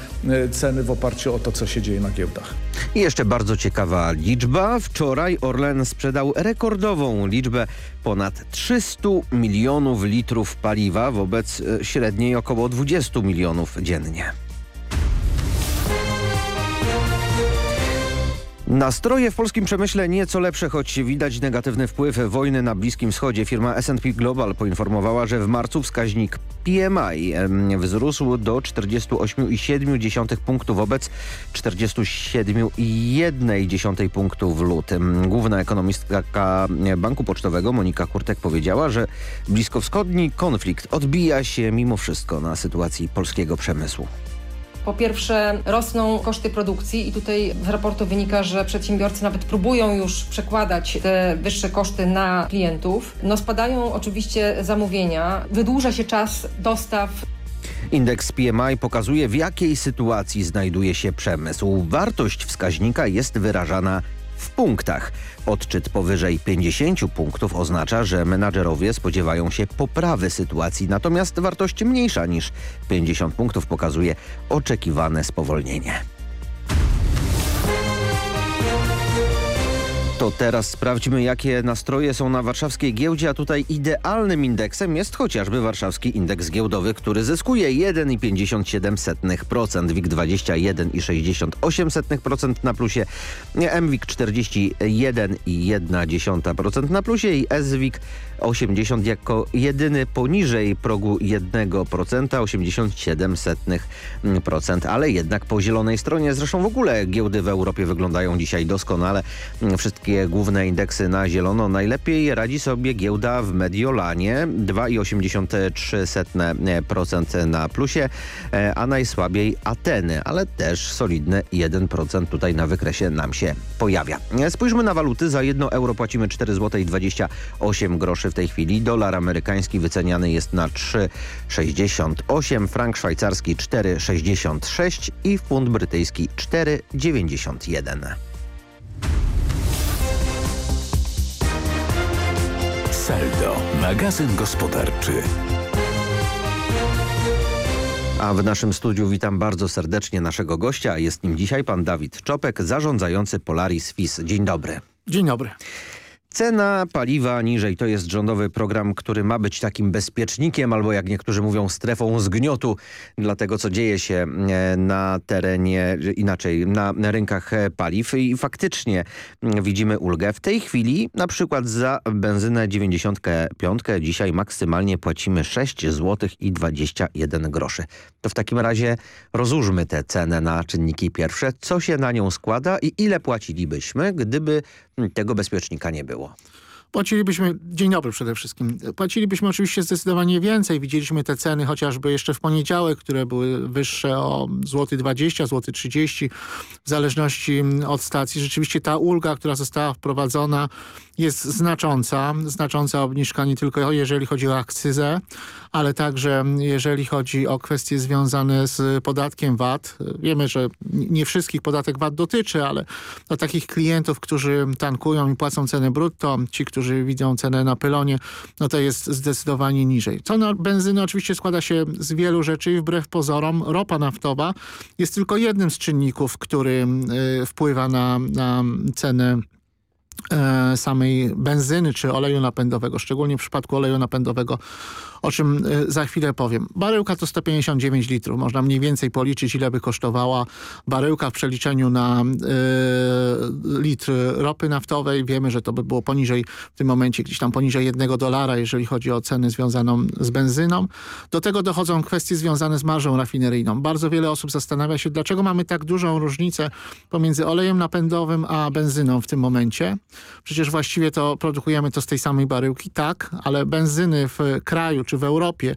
ceny w oparciu o to, co się dzieje na giełdach. I jeszcze bardzo ciekawa liczba. Wczoraj Orlen sprzedał rekordową liczbę ponad 300 milionów litrów paliwa wobec średniej około 20 milionów dziennie. Nastroje w polskim przemyśle nieco lepsze, choć widać negatywny wpływ wojny na Bliskim Wschodzie. Firma S&P Global poinformowała, że w marcu wskaźnik PMI wzrósł do 48,7 punktów wobec 47,1 punktów w lutym. Główna ekonomistka Banku Pocztowego Monika Kurtek powiedziała, że bliskowschodni konflikt odbija się mimo wszystko na sytuacji polskiego przemysłu. Po pierwsze rosną koszty produkcji i tutaj z raportu wynika, że przedsiębiorcy nawet próbują już przekładać te wyższe koszty na klientów. No spadają oczywiście zamówienia, wydłuża się czas dostaw. Indeks PMI pokazuje w jakiej sytuacji znajduje się przemysł. Wartość wskaźnika jest wyrażana punktach. Odczyt powyżej 50 punktów oznacza, że menadżerowie spodziewają się poprawy sytuacji, natomiast wartość mniejsza niż 50 punktów pokazuje oczekiwane spowolnienie. To teraz sprawdźmy, jakie nastroje są na warszawskiej giełdzie, a tutaj idealnym indeksem jest chociażby warszawski indeks giełdowy, który zyskuje 1,57%, WIG 21,68% na plusie, MWIG 41,1% na plusie i SWIG 80 jako jedyny poniżej progu 1%, 87%, ale jednak po zielonej stronie. Zresztą w ogóle giełdy w Europie wyglądają dzisiaj doskonale. Wszystkie główne indeksy na zielono. Najlepiej radzi sobie giełda w Mediolanie 2,83% na plusie, a najsłabiej Ateny, ale też solidne 1% tutaj na wykresie nam się pojawia. Spójrzmy na waluty. Za 1 euro płacimy 4 zł i 28 groszy w tej chwili. Dolar amerykański wyceniany jest na 3,68, frank szwajcarski 4,66 i funt brytyjski 4,91. Saldo, magazyn gospodarczy. A w naszym studiu witam bardzo serdecznie naszego gościa. Jest nim dzisiaj pan Dawid Czopek, zarządzający Polaris FIS. Dzień dobry. Dzień dobry. Cena paliwa niżej to jest rządowy program, który ma być takim bezpiecznikiem albo jak niektórzy mówią strefą zgniotu dla tego, co dzieje się e, na terenie, inaczej na rynkach paliw i faktycznie widzimy ulgę. W tej chwili na przykład za benzynę 95 dzisiaj maksymalnie płacimy 6 zł i 21 groszy. To w takim razie rozłóżmy tę cenę na czynniki pierwsze. Co się na nią składa i ile płacilibyśmy, gdyby tego bezpiecznika nie było? Płacilibyśmy, dzień dobry przede wszystkim, płacilibyśmy oczywiście zdecydowanie więcej. Widzieliśmy te ceny chociażby jeszcze w poniedziałek, które były wyższe o złoty 20, złoty 30 w zależności od stacji. Rzeczywiście ta ulga, która została wprowadzona jest znacząca. Znacząca obniżka nie tylko jeżeli chodzi o akcyzę, ale także jeżeli chodzi o kwestie związane z podatkiem VAT. Wiemy, że nie wszystkich podatek VAT dotyczy, ale dla takich klientów, którzy tankują i płacą cenę brutto, ci, którzy widzą cenę na pylonie, no to jest zdecydowanie niżej. Cena benzyny oczywiście składa się z wielu rzeczy i wbrew pozorom ropa naftowa jest tylko jednym z czynników, który y, wpływa na, na cenę samej benzyny czy oleju napędowego, szczególnie w przypadku oleju napędowego o czym y, za chwilę powiem. Baryłka to 159 litrów. Można mniej więcej policzyć, ile by kosztowała baryłka w przeliczeniu na y, litr ropy naftowej. Wiemy, że to by było poniżej, w tym momencie gdzieś tam poniżej jednego dolara, jeżeli chodzi o cenę związaną z benzyną. Do tego dochodzą kwestie związane z marżą rafineryjną. Bardzo wiele osób zastanawia się, dlaczego mamy tak dużą różnicę pomiędzy olejem napędowym a benzyną w tym momencie. Przecież właściwie to produkujemy to z tej samej baryłki, tak, ale benzyny w kraju, czy w Europie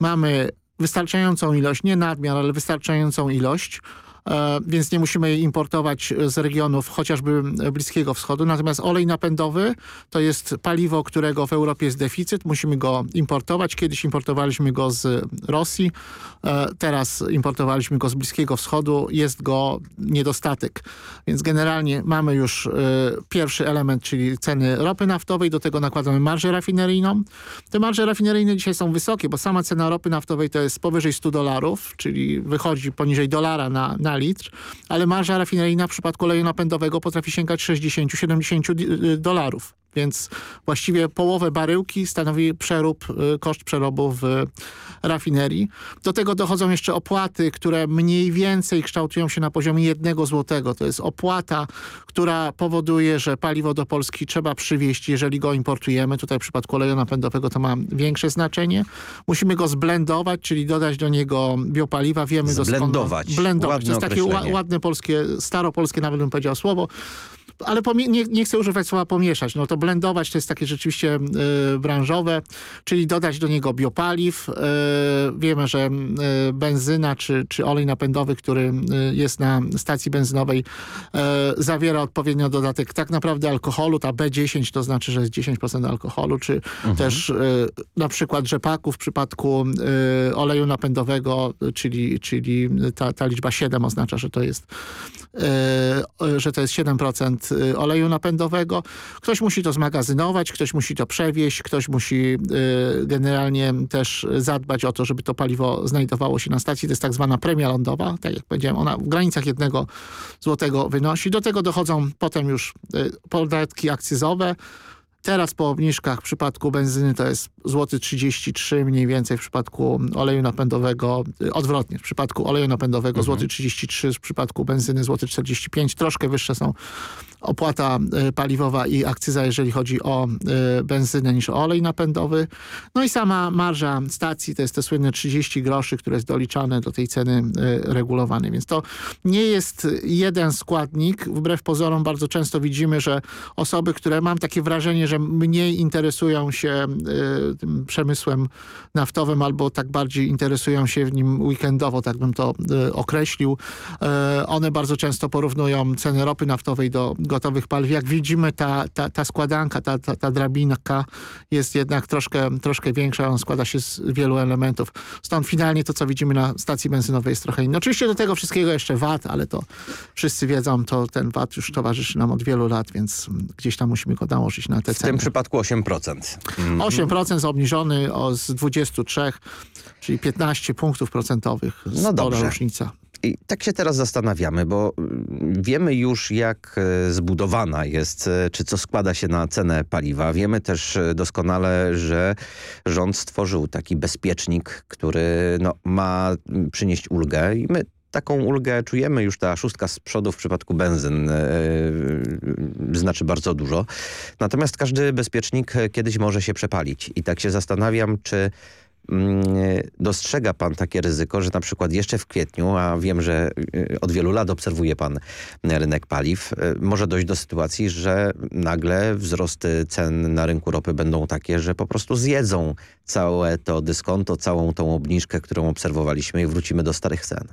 mamy wystarczającą ilość, nie nadmiar, ale wystarczającą ilość, więc nie musimy jej importować z regionów chociażby Bliskiego Wschodu. Natomiast olej napędowy to jest paliwo, którego w Europie jest deficyt. Musimy go importować. Kiedyś importowaliśmy go z Rosji, e, teraz importowaliśmy go z Bliskiego Wschodu. Jest go niedostatek. Więc generalnie mamy już e, pierwszy element, czyli ceny ropy naftowej. Do tego nakładamy marżę rafineryjną. Te marże rafineryjne dzisiaj są wysokie, bo sama cena ropy naftowej to jest powyżej 100 dolarów, czyli wychodzi poniżej dolara na, na litr, ale marża rafineryjna w przypadku oleju napędowego potrafi sięgać 60-70 dolarów. Więc właściwie połowę baryłki stanowi przerób, y, koszt przerobu w rafinerii. Do tego dochodzą jeszcze opłaty, które mniej więcej kształtują się na poziomie jednego złotego. To jest opłata, która powoduje, że paliwo do Polski trzeba przywieźć, jeżeli go importujemy. Tutaj w przypadku oleju napędowego to ma większe znaczenie. Musimy go zblendować, czyli dodać do niego biopaliwa. Wiemy Zblendować. doskonale. Blendować. Ładne to jest takie ła, ładne polskie, staropolskie nawet bym powiedział słowo ale nie, nie, chcę używać słowa pomieszać. No to blendować to jest takie rzeczywiście y, branżowe, czyli dodać do niego biopaliw. Y, wiemy, że y, benzyna czy, czy olej napędowy, który jest na stacji benzynowej zawiera odpowiednio dodatek tak naprawdę alkoholu, ta B10 to znaczy, że jest 10% alkoholu, czy mhm. też na przykład rzepaku w przypadku oleju napędowego, czyli, czyli ta, ta liczba 7 oznacza, że to jest że to jest 7% Y, oleju napędowego. Ktoś musi to zmagazynować, ktoś musi to przewieźć, ktoś musi y, generalnie też zadbać o to, żeby to paliwo znajdowało się na stacji. To jest tak zwana premia lądowa, tak jak powiedziałem, ona w granicach jednego złotego wynosi. Do tego dochodzą potem już y, podatki akcyzowe, Teraz po obniżkach w przypadku benzyny to jest złoty 33 mniej więcej w przypadku oleju napędowego, odwrotnie, w przypadku oleju napędowego mhm. złoty 33, w przypadku benzyny złoty 45, troszkę wyższe są opłata y, paliwowa i akcyza, jeżeli chodzi o y, benzynę niż o olej napędowy. No i sama marża stacji to jest te słynne 30 groszy, które jest doliczane do tej ceny y, regulowanej. Więc to nie jest jeden składnik. Wbrew pozorom bardzo często widzimy, że osoby, które mam takie wrażenie, że mniej interesują się przemysłem naftowym albo tak bardziej interesują się w nim weekendowo, tak bym to określił. One bardzo często porównują ceny ropy naftowej do gotowych paliw. Jak widzimy, ta, ta, ta składanka, ta, ta, ta drabinka jest jednak troszkę, troszkę większa. On składa się z wielu elementów. Stąd finalnie to, co widzimy na stacji benzynowej jest trochę inne. Oczywiście do tego wszystkiego jeszcze VAT, ale to wszyscy wiedzą, to ten VAT już towarzyszy nam od wielu lat, więc gdzieś tam musimy go nałożyć na te ceny. W tym przypadku 8%. Mm. 8% obniżony o, z 23, czyli 15 punktów procentowych. No dobrze. różnica. I tak się teraz zastanawiamy, bo mm, wiemy już jak e, zbudowana jest, e, czy co składa się na cenę paliwa. Wiemy też e, doskonale, że rząd stworzył taki bezpiecznik, który no, ma mm, przynieść ulgę i my taką ulgę czujemy już ta szóstka z przodu w przypadku benzyn yy, znaczy bardzo dużo. Natomiast każdy bezpiecznik kiedyś może się przepalić i tak się zastanawiam, czy dostrzega pan takie ryzyko, że na przykład jeszcze w kwietniu, a wiem, że y, od wielu lat obserwuje pan rynek paliw, y, może dojść do sytuacji, że nagle wzrosty cen na rynku ropy będą takie, że po prostu zjedzą całe to dyskonto, całą tą obniżkę, którą obserwowaliśmy i wrócimy do starych cen.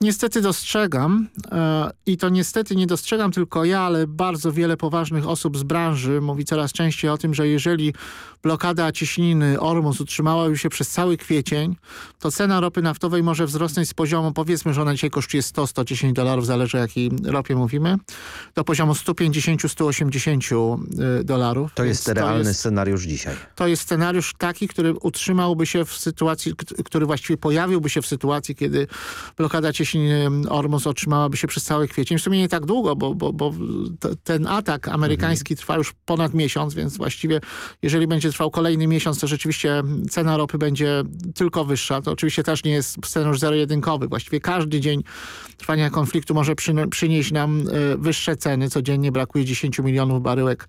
Niestety dostrzegam e, i to niestety nie dostrzegam tylko ja, ale bardzo wiele poważnych osób z branży mówi coraz częściej o tym, że jeżeli blokada ciśniny Ormus utrzymałaby się przez cały kwiecień, to cena ropy naftowej może wzrosnąć z poziomu, powiedzmy, że ona dzisiaj kosztuje 100-110 dolarów, zależy o jakiej ropie mówimy, do poziomu 150-180 e, dolarów. To jest realny to jest, scenariusz dzisiaj. To jest scenariusz taki, który utrzymałby się w sytuacji, który właściwie pojawiłby się w sytuacji, kiedy blokada ciśniny jeśli Ormus otrzymałaby się przez cały kwiecień. W sumie nie tak długo, bo, bo, bo ten atak amerykański trwa już ponad miesiąc, więc właściwie jeżeli będzie trwał kolejny miesiąc, to rzeczywiście cena ropy będzie tylko wyższa. To oczywiście też nie jest scenariusz zero-jedynkowy. Właściwie każdy dzień trwania konfliktu może przynieść nam e, wyższe ceny. Codziennie brakuje 10 milionów baryłek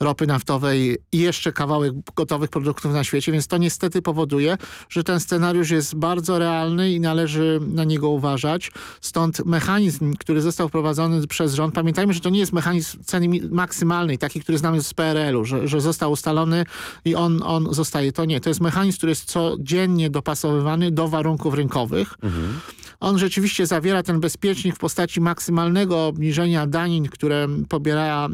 ropy naftowej i jeszcze kawałek gotowych produktów na świecie, więc to niestety powoduje, że ten scenariusz jest bardzo realny i należy na niego uważać. Stąd mechanizm, który został wprowadzony przez rząd, pamiętajmy, że to nie jest mechanizm ceny maksymalnej, taki, który znamy z PRL-u, że, że został ustalony i on, on zostaje. To nie, to jest mechanizm, który jest codziennie dopasowywany do warunków rynkowych. Mhm. On rzeczywiście zawiera ten bezpiecznik w postaci maksymalnego obniżenia danin, które pobiera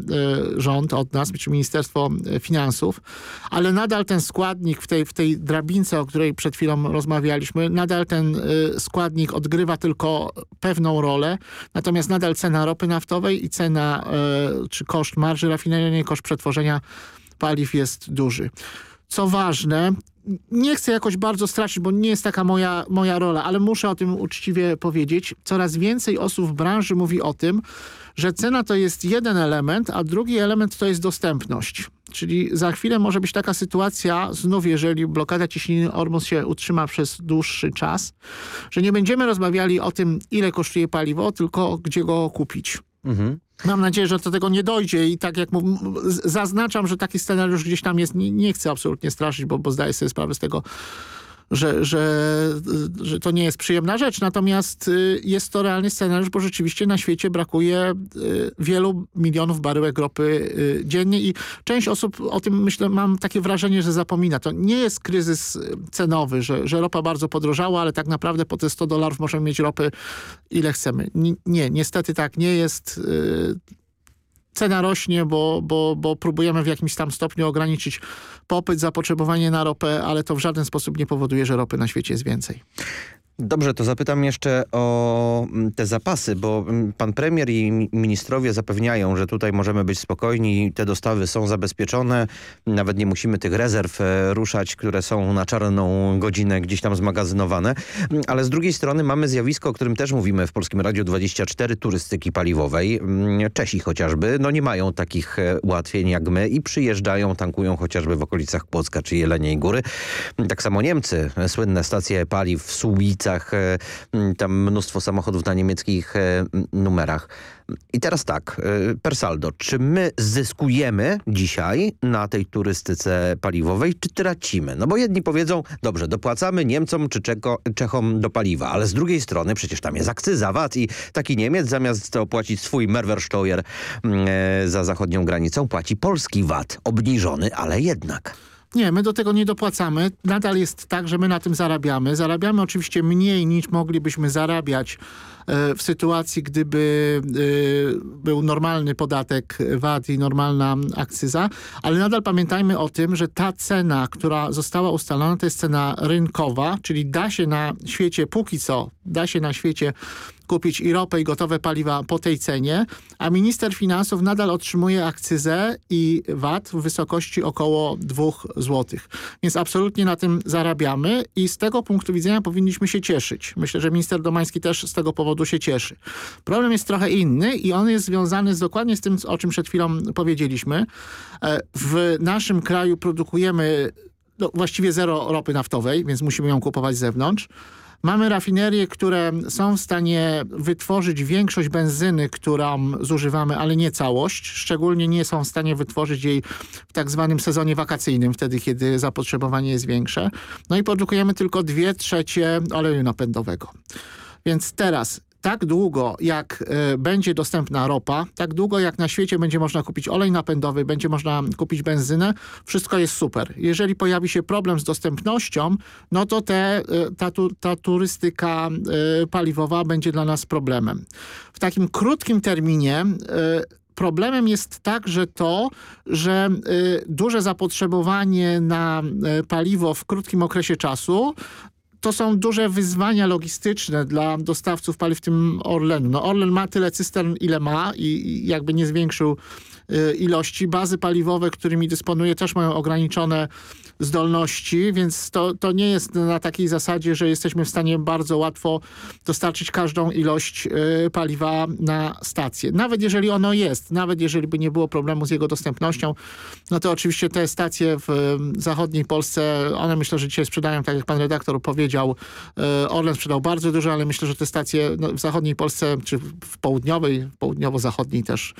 y, rząd od nas, czy Ministerstwo Finansów, ale nadal ten składnik w tej, w tej drabince, o której przed chwilą rozmawialiśmy, nadal ten y, składnik odgrywa tylko pewną rolę, natomiast nadal cena ropy naftowej i cena, czy koszt marży rafineryjnej, koszt przetworzenia paliw jest duży. Co ważne, nie chcę jakoś bardzo straszyć, bo nie jest taka moja, moja rola, ale muszę o tym uczciwie powiedzieć. Coraz więcej osób w branży mówi o tym, że cena to jest jeden element, a drugi element to jest dostępność. Czyli za chwilę może być taka sytuacja, znów jeżeli blokada ciśniny Ormus się utrzyma przez dłuższy czas, że nie będziemy rozmawiali o tym, ile kosztuje paliwo, tylko gdzie go kupić. Mhm. Mam nadzieję, że do tego nie dojdzie i tak jak zaznaczam, że taki scenariusz gdzieś tam jest, nie, nie chcę absolutnie straszyć, bo, bo zdaję sobie sprawę z tego, że, że, że to nie jest przyjemna rzecz. Natomiast y, jest to realny scenariusz, bo rzeczywiście na świecie brakuje y, wielu milionów baryłek ropy y, dziennie i część osób o tym myślę, mam takie wrażenie, że zapomina. To nie jest kryzys cenowy, że, że ropa bardzo podrożała, ale tak naprawdę po te 100 dolarów możemy mieć ropy ile chcemy. Nie, niestety tak nie jest cena rośnie, bo, bo, bo próbujemy w jakimś tam stopniu ograniczyć popyt, zapotrzebowanie na ropę, ale to w żaden sposób nie powoduje, że ropy na świecie jest więcej. Dobrze, to zapytam jeszcze o mm, te zapasy, bo mm, pan premier i ministrowie zapewniają, że tutaj możemy być spokojni, te dostawy są zabezpieczone, nawet nie musimy tych rezerw e, ruszać, które są na czarną godzinę gdzieś tam zmagazynowane, mm, ale z drugiej strony mamy zjawisko, o którym też mówimy w Polskim Radiu 24, turystyki paliwowej. Czesi chociażby, no nie mają takich e, ułatwień jak my i przyjeżdżają, tankują chociażby w okolicach Płocka czy Jeleniej Góry. Tak samo Niemcy, słynne stacje paliw w Słubice, E, tam mnóstwo samochodów na niemieckich e, numerach. I teraz tak, e, per saldo, czy my zyskujemy dzisiaj na tej turystyce paliwowej, czy tracimy? No bo jedni powiedzą, dobrze, dopłacamy Niemcom czy Czeko, Czechom do paliwa, ale z drugiej strony przecież tam jest akcyza, VAT i taki Niemiec zamiast opłacić swój Mehrwersteuer za zachodnią granicą, płaci polski VAT, obniżony, ale jednak. Nie, my do tego nie dopłacamy. Nadal jest tak, że my na tym zarabiamy. Zarabiamy oczywiście mniej niż moglibyśmy zarabiać e, w sytuacji, gdyby e, był normalny podatek VAT i normalna akcyza, ale nadal pamiętajmy o tym, że ta cena, która została ustalona, to jest cena rynkowa, czyli da się na świecie, póki co, da się na świecie kupić i ropę i gotowe paliwa po tej cenie, a minister finansów nadal otrzymuje akcyzę i VAT w wysokości około 2 zł. Więc absolutnie na tym zarabiamy i z tego punktu widzenia powinniśmy się cieszyć. Myślę, że minister Domański też z tego powodu się cieszy. Problem jest trochę inny i on jest związany z, dokładnie z tym, o czym przed chwilą powiedzieliśmy. E, w naszym kraju produkujemy no, właściwie zero ropy naftowej, więc musimy ją kupować z zewnątrz. Mamy rafinerie, które są w stanie wytworzyć większość benzyny, którą zużywamy, ale nie całość. Szczególnie nie są w stanie wytworzyć jej w tak zwanym sezonie wakacyjnym, wtedy kiedy zapotrzebowanie jest większe. No i produkujemy tylko dwie trzecie oleju napędowego. Więc teraz tak długo jak y, będzie dostępna ropa, tak długo jak na świecie będzie można kupić olej napędowy, będzie można kupić benzynę, wszystko jest super. Jeżeli pojawi się problem z dostępnością, no to te, y, ta, ta turystyka y, paliwowa będzie dla nas problemem. W takim krótkim terminie problemem jest także to, że duże zapotrzebowanie na paliwo w krótkim okresie czasu to są duże wyzwania logistyczne dla dostawców paliw, w tym Orlenu. No Orlen ma tyle cystern, ile ma i jakby nie zwiększył y, ilości. Bazy paliwowe, którymi dysponuje też mają ograniczone zdolności, więc to, to nie jest na takiej zasadzie, że jesteśmy w stanie bardzo łatwo dostarczyć każdą ilość y, paliwa na stację. Nawet jeżeli ono jest, nawet jeżeli by nie było problemu z jego dostępnością, no to oczywiście te stacje w zachodniej Polsce, one myślę, że dzisiaj sprzedają, tak jak pan redaktor powiedział, y, Orlen sprzedał bardzo dużo, ale myślę, że te stacje no, w zachodniej Polsce, czy w południowej, południowo-zachodniej też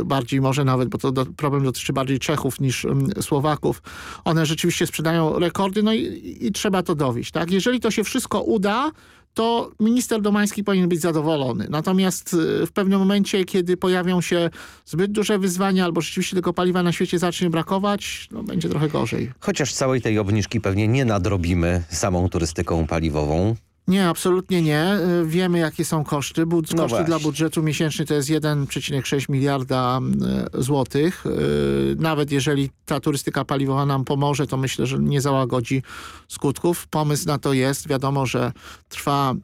y, bardziej może nawet, bo to do, problem dotyczy bardziej Czechów niż Słowaków. One rzeczywiście rzeczywiście sprzedają rekordy, no i, i trzeba to dowieść. Tak? Jeżeli to się wszystko uda, to minister Domański powinien być zadowolony. Natomiast y, w pewnym momencie, kiedy pojawią się zbyt duże wyzwania albo rzeczywiście tego paliwa na świecie zacznie brakować, no będzie trochę gorzej. Chociaż całej tej obniżki pewnie nie nadrobimy samą turystyką paliwową. Nie, absolutnie nie. Y, wiemy, jakie są koszty. Bud no koszty dla budżetu miesięczny to jest 1,6 miliarda y, złotych. Y, nawet jeżeli ta turystyka paliwowa nam pomoże, to myślę, że nie załagodzi skutków. Pomysł na to jest. Wiadomo, że trwa,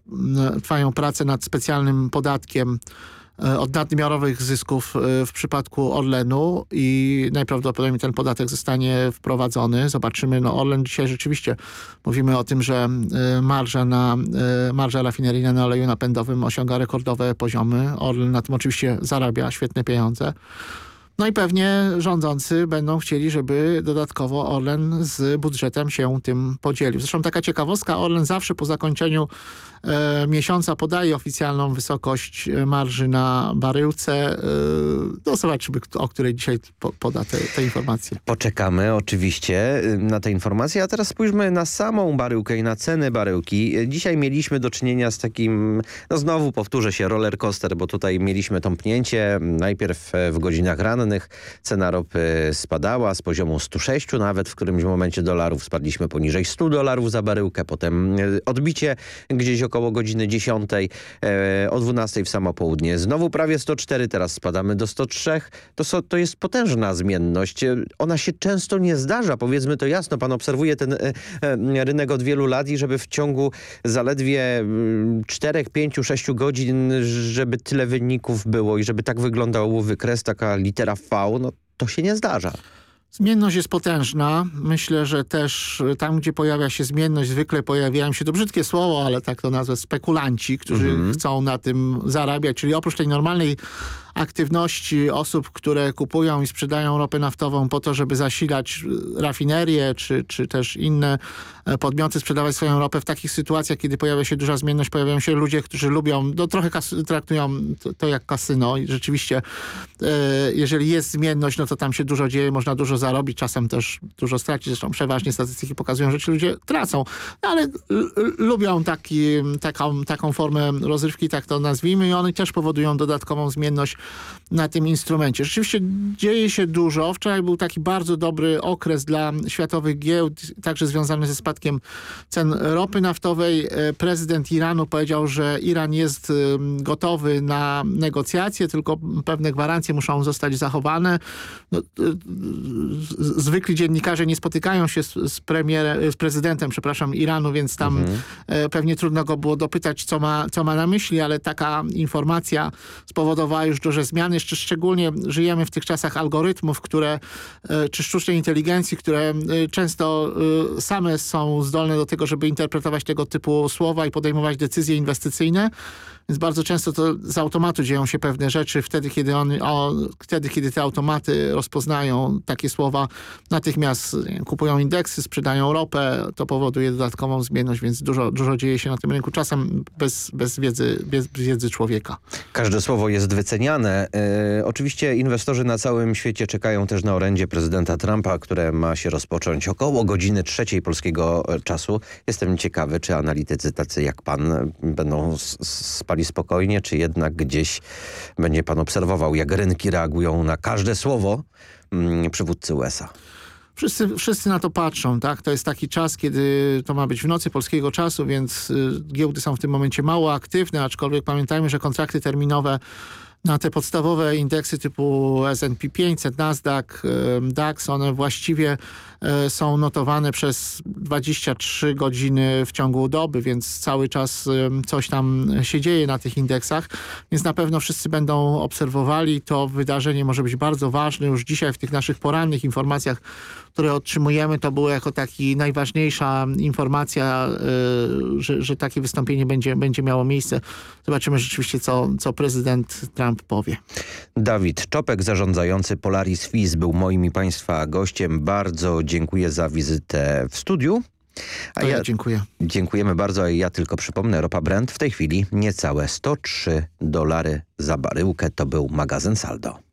trwają prace nad specjalnym podatkiem od nadmiarowych zysków e, w przypadku Orlenu i najprawdopodobniej ten podatek zostanie wprowadzony. Zobaczymy. No Orlen dzisiaj rzeczywiście mówimy o tym, że marża, na, marża rafineryjna na oleju napędowym osiąga rekordowe poziomy. Orlen na tym oczywiście zarabia świetne pieniądze. No i pewnie rządzący będą chcieli, żeby dodatkowo Orlen z budżetem się tym podzielił. Zresztą taka ciekawostka, Orlen zawsze po zakończeniu e, miesiąca podaje oficjalną wysokość e, marży na baryłce. E, no zobaczymy, o której dzisiaj po, poda te, te informacje. Poczekamy oczywiście y, na te informacje, a teraz spójrzmy na samą baryłkę i na ceny baryłki. Dzisiaj mieliśmy do czynienia z takim, no znowu powtórzę się, roller coaster, bo tutaj mieliśmy tąpnięcie najpierw w godzinach rannych. Cena ropy spadała z poziomu 106 nawet, w którymś momencie dolarów spadliśmy poniżej 100 dolarów za baryłkę, potem y, odbicie gdzieś około godziny 10, e, o 12 w samo południe. Znowu prawie 104, teraz spadamy do 103. To, so, to jest potężna zmienność. Ona się często nie zdarza, powiedzmy to jasno. Pan obserwuje ten e, e, rynek od wielu lat i żeby w ciągu zaledwie 4, 5, 6 godzin, żeby tyle wyników było i żeby tak wyglądał wykres, taka litera V, no to się nie zdarza. Zmienność jest potężna. Myślę, że też tam, gdzie pojawia się zmienność, zwykle pojawiają się, to brzydkie słowo, ale tak to nazwę, spekulanci, którzy mm -hmm. chcą na tym zarabiać. Czyli oprócz tej normalnej aktywności osób, które kupują i sprzedają ropę naftową po to, żeby zasilać rafinerie czy, czy też inne e, podmioty sprzedawać swoją ropę w takich sytuacjach, kiedy pojawia się duża zmienność, pojawiają się ludzie, którzy lubią, no trochę traktują to, to, jak kasyno i rzeczywiście e, jeżeli jest zmienność, no to tam się dużo dzieje, można dużo zarobić, czasem też dużo stracić, zresztą przeważnie statystyki pokazują, że ci ludzie tracą, no, ale lubią taki, taką, taką formę rozrywki, tak to nazwijmy i one też powodują dodatkową zmienność na tym instrumencie. Rzeczywiście dzieje się dużo. Wczoraj był taki bardzo dobry okres dla światowych giełd, także związany ze spadkiem cen ropy naftowej. E, prezydent Iranu powiedział, że Iran jest gotowy na negocjacje, tylko pewne gwarancje muszą zostać zachowane. No, e, zwykli dziennikarze nie spotykają się z, z, z prezydentem, przepraszam, Iranu, więc tam mhm. E, pewnie trudno go było dopytać, co ma, co ma na myśli, ale taka informacja spowodowała już duże zmiany. Jeszcze szczególnie żyjemy w tych czasach algorytmów, które, e, czy sztucznej inteligencji, które e, często e, same są zdolne do tego, żeby interpretować tego typu słowa i podejmować decyzje inwestycyjne. Więc bardzo często to z automatu dzieją się pewne rzeczy. Wtedy, kiedy, on, o, wtedy, kiedy te automaty rozpoznają takie słowa, natychmiast kupują indeksy, sprzedają ropę. To powoduje dodatkową zmienność, więc dużo, dużo dzieje się na tym rynku. Czasem bez, bez, wiedzy, bez wiedzy człowieka. Każde słowo jest wyceniane. E, oczywiście inwestorzy na całym świecie czekają też na orędzie prezydenta Trumpa, które ma się rozpocząć około godziny trzeciej polskiego czasu. Jestem ciekawy, czy analitycy tacy jak pan będą spali spokojnie, czy jednak gdzieś będzie pan obserwował, jak rynki reagują na każde słowo mm, przywódcy USA? Wszyscy, wszyscy na to patrzą, tak? To jest taki czas, kiedy to ma być w nocy polskiego czasu, więc y, giełdy są w tym momencie mało aktywne, aczkolwiek pamiętajmy, że kontrakty terminowe na te podstawowe indeksy typu S&P 500, Nasdaq, DAX, one właściwie są notowane przez 23 godziny w ciągu doby, więc cały czas coś tam się dzieje na tych indeksach, więc na pewno wszyscy będą obserwowali. To wydarzenie może być bardzo ważne już dzisiaj w tych naszych porannych informacjach, które otrzymujemy, to było jako taki najważniejsza informacja, e, że, że takie wystąpienie będzie, będzie miało miejsce. Zobaczymy rzeczywiście, co, co prezydent Trump powie. Dawid Czopek, zarządzający Polaris FIS, był moim i Państwa gościem. Bardzo dziękuję za wizytę w studiu. A ja, ja dziękuję. Dziękujemy bardzo, a ja tylko przypomnę, ropa Brent w tej chwili niecałe 103 dolary za baryłkę. To był magazyn Saldo.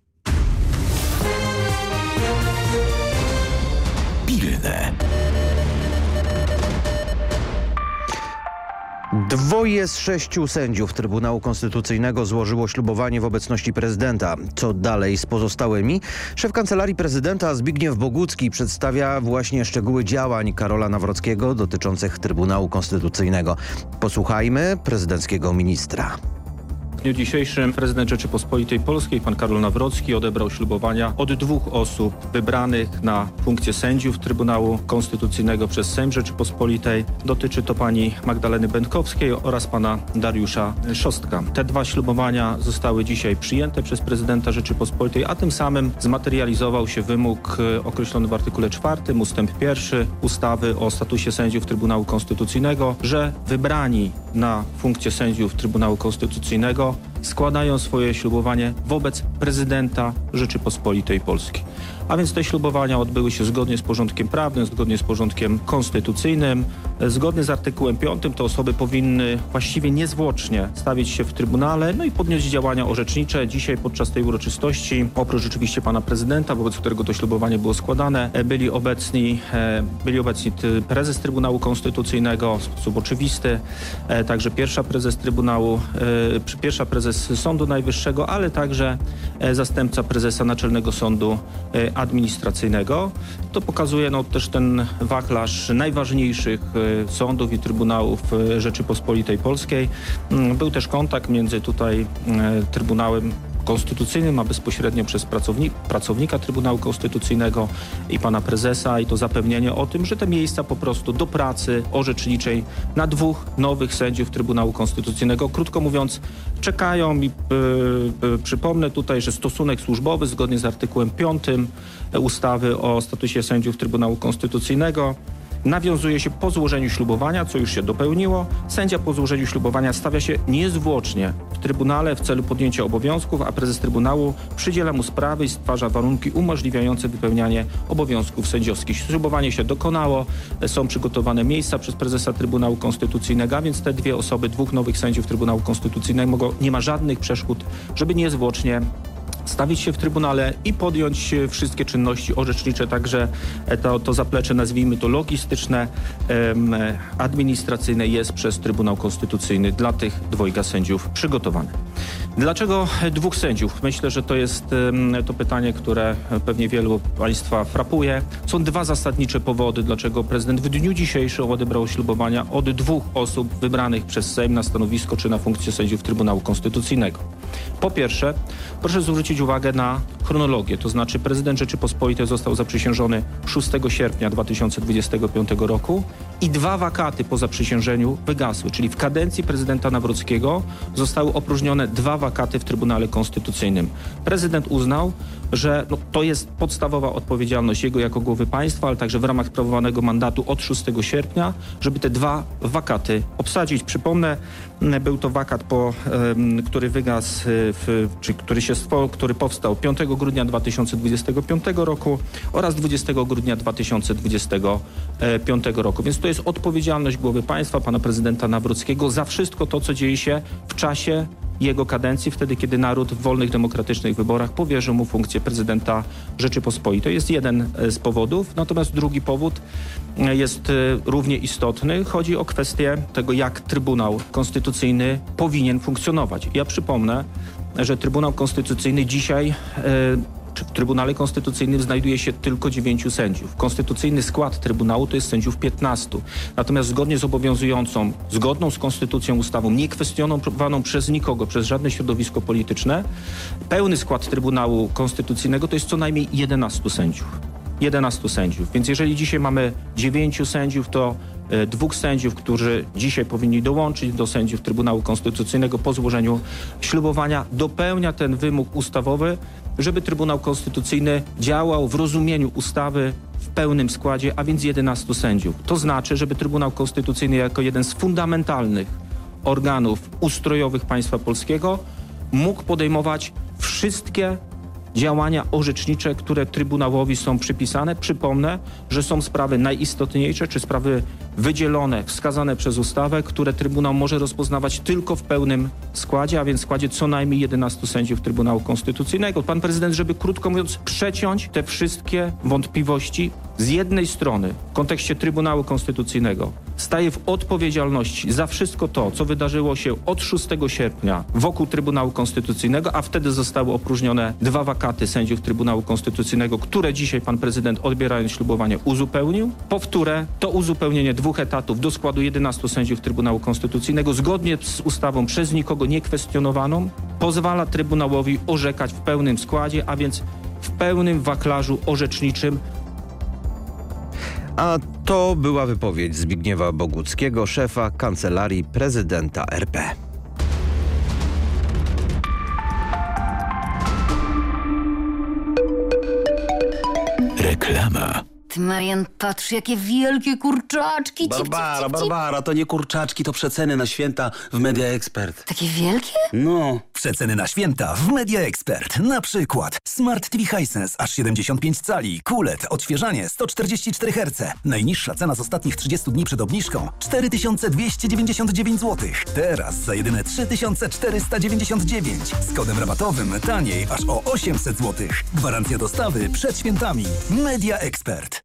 Dwoje z sześciu sędziów Trybunału Konstytucyjnego złożyło ślubowanie w obecności prezydenta. Co dalej z pozostałymi? Szef Kancelarii Prezydenta Zbigniew Bogucki przedstawia właśnie szczegóły działań Karola Nawrockiego dotyczących Trybunału Konstytucyjnego. Posłuchajmy prezydenckiego ministra dniu dzisiejszym prezydent Rzeczypospolitej Polskiej, pan Karol Nawrocki, odebrał ślubowania od dwóch osób wybranych na funkcję sędziów Trybunału Konstytucyjnego przez Sejm Rzeczypospolitej. Dotyczy to pani Magdaleny Będkowskiej oraz pana Dariusza Szostka. Te dwa ślubowania zostały dzisiaj przyjęte przez prezydenta Rzeczypospolitej, a tym samym zmaterializował się wymóg e, określony w artykule 4 ustęp 1 ustawy o statusie sędziów Trybunału Konstytucyjnego, że wybrani na funkcję sędziów Trybunału Konstytucyjnego składają swoje ślubowanie wobec prezydenta Rzeczypospolitej Polskiej. A więc te ślubowania odbyły się zgodnie z porządkiem prawnym, zgodnie z porządkiem konstytucyjnym. Zgodnie z artykułem 5 te osoby powinny właściwie niezwłocznie stawić się w Trybunale, no i podjąć działania orzecznicze. Dzisiaj podczas tej uroczystości, oprócz oczywiście pana prezydenta, wobec którego to ślubowanie było składane, byli obecni, e, byli obecni prezes Trybunału Konstytucyjnego w sposób oczywisty, e, także pierwsza prezes Trybunału, e, pierwsza prezes Sądu Najwyższego, ale także zastępca prezesa Naczelnego Sądu administracyjnego. To pokazuje no, też ten wachlarz najważniejszych e, sądów i trybunałów e, Rzeczypospolitej Polskiej. Mm, był też kontakt między tutaj e, Trybunałem Konstytucyjnym, a bezpośrednio przez pracowni pracownika Trybunału Konstytucyjnego i pana prezesa i to zapewnienie o tym, że te miejsca po prostu do pracy orzeczniczej na dwóch nowych sędziów Trybunału Konstytucyjnego, krótko mówiąc, czekają i y, y, przypomnę tutaj, że stosunek służbowy zgodnie z artykułem 5 ustawy o statusie sędziów Trybunału Konstytucyjnego nawiązuje się po złożeniu ślubowania, co już się dopełniło. Sędzia po złożeniu ślubowania stawia się niezwłocznie w Trybunale w celu podjęcia obowiązków, a prezes Trybunału przydziela mu sprawy i stwarza warunki umożliwiające wypełnianie obowiązków sędziowskich. Ślubowanie się dokonało, są przygotowane miejsca przez prezesa Trybunału Konstytucyjnego, a więc te dwie osoby, dwóch nowych sędziów Trybunału Konstytucyjnego nie ma żadnych przeszkód, żeby niezwłocznie stawić się w Trybunale i podjąć wszystkie czynności orzecznicze, także to, to zaplecze, nazwijmy to logistyczne, administracyjne jest przez Trybunał Konstytucyjny dla tych dwojga sędziów przygotowane. Dlaczego dwóch sędziów? Myślę, że to jest to pytanie, które pewnie wielu Państwa frapuje. Są dwa zasadnicze powody, dlaczego prezydent w dniu dzisiejszym odebrał ślubowania od dwóch osób wybranych przez Sejm na stanowisko czy na funkcję sędziów Trybunału Konstytucyjnego. Po pierwsze, proszę zwrócić uwagę na chronologię, to znaczy prezydent Rzeczypospolitej został zaprzysiężony 6 sierpnia 2025 roku i dwa wakaty po zaprzysiężeniu wygasły, czyli w kadencji prezydenta Nawrockiego zostały opróżnione dwa wakaty w Trybunale Konstytucyjnym. Prezydent uznał, że no, to jest podstawowa odpowiedzialność jego jako głowy państwa, ale także w ramach sprawowanego mandatu od 6 sierpnia, żeby te dwa wakaty obsadzić. Przypomnę, był to wakat, po, który wygasł, w, czy który, się, który powstał 5 grudnia 2025 roku oraz 20 grudnia 2025 roku. Więc to jest odpowiedzialność głowy państwa, pana prezydenta Nawrockiego za wszystko to, co dzieje się w czasie jego kadencji, wtedy kiedy naród w wolnych, demokratycznych wyborach powierzył mu funkcję prezydenta Rzeczypospolitej. To jest jeden e, z powodów. Natomiast drugi powód e, jest e, równie istotny. Chodzi o kwestię tego, jak Trybunał Konstytucyjny powinien funkcjonować. Ja przypomnę, że Trybunał Konstytucyjny dzisiaj w Trybunale Konstytucyjnym znajduje się tylko dziewięciu sędziów. Konstytucyjny skład Trybunału to jest sędziów 15. Natomiast zgodnie z obowiązującą, zgodną z konstytucją ustawą, niekwestionowaną przez nikogo, przez żadne środowisko polityczne, pełny skład Trybunału Konstytucyjnego to jest co najmniej 11 sędziów. 11 sędziów. Więc jeżeli dzisiaj mamy 9 sędziów, to e, dwóch sędziów, którzy dzisiaj powinni dołączyć do sędziów Trybunału Konstytucyjnego po złożeniu ślubowania, dopełnia ten wymóg ustawowy, żeby Trybunał Konstytucyjny działał w rozumieniu ustawy w pełnym składzie, a więc 11 sędziów. To znaczy, żeby Trybunał Konstytucyjny jako jeden z fundamentalnych organów ustrojowych państwa polskiego mógł podejmować wszystkie działania orzecznicze, które Trybunałowi są przypisane. Przypomnę, że są sprawy najistotniejsze, czy sprawy wydzielone, wskazane przez ustawę, które Trybunał może rozpoznawać tylko w pełnym składzie, a więc składzie co najmniej 11 sędziów Trybunału Konstytucyjnego. Pan prezydent, żeby krótko mówiąc przeciąć te wszystkie wątpliwości z jednej strony w kontekście Trybunału Konstytucyjnego staje w odpowiedzialności za wszystko to, co wydarzyło się od 6 sierpnia wokół Trybunału Konstytucyjnego, a wtedy zostały opróżnione dwa wakaty sędziów Trybunału Konstytucyjnego, które dzisiaj pan prezydent odbierając ślubowanie uzupełnił. Powtórę, to uzupełnienie dwóch etatów do składu 11 sędziów Trybunału Konstytucyjnego zgodnie z ustawą przez nikogo nie kwestionowaną pozwala Trybunałowi orzekać w pełnym składzie, a więc w pełnym wachlarzu orzeczniczym A to była wypowiedź Zbigniewa Boguckiego, szefa Kancelarii Prezydenta RP. Reklama. Ty, Marian, patrz, jakie wielkie kurczaczki. Cip, cip, Barbara, cip, cip. Barbara, to nie kurczaczki, to przeceny na święta w Media Expert. Takie wielkie? No. Przeceny na święta w Media Expert. Na przykład Smart TV Hisense aż 75 cali, QLED, odświeżanie 144 Hz. Najniższa cena z ostatnich 30 dni przed obniżką 4299 zł. Teraz za jedyne 3499. Z kodem rabatowym taniej aż o 800 zł. Gwarancja dostawy przed świętami. Media Expert.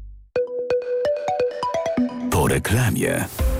Po reklamie.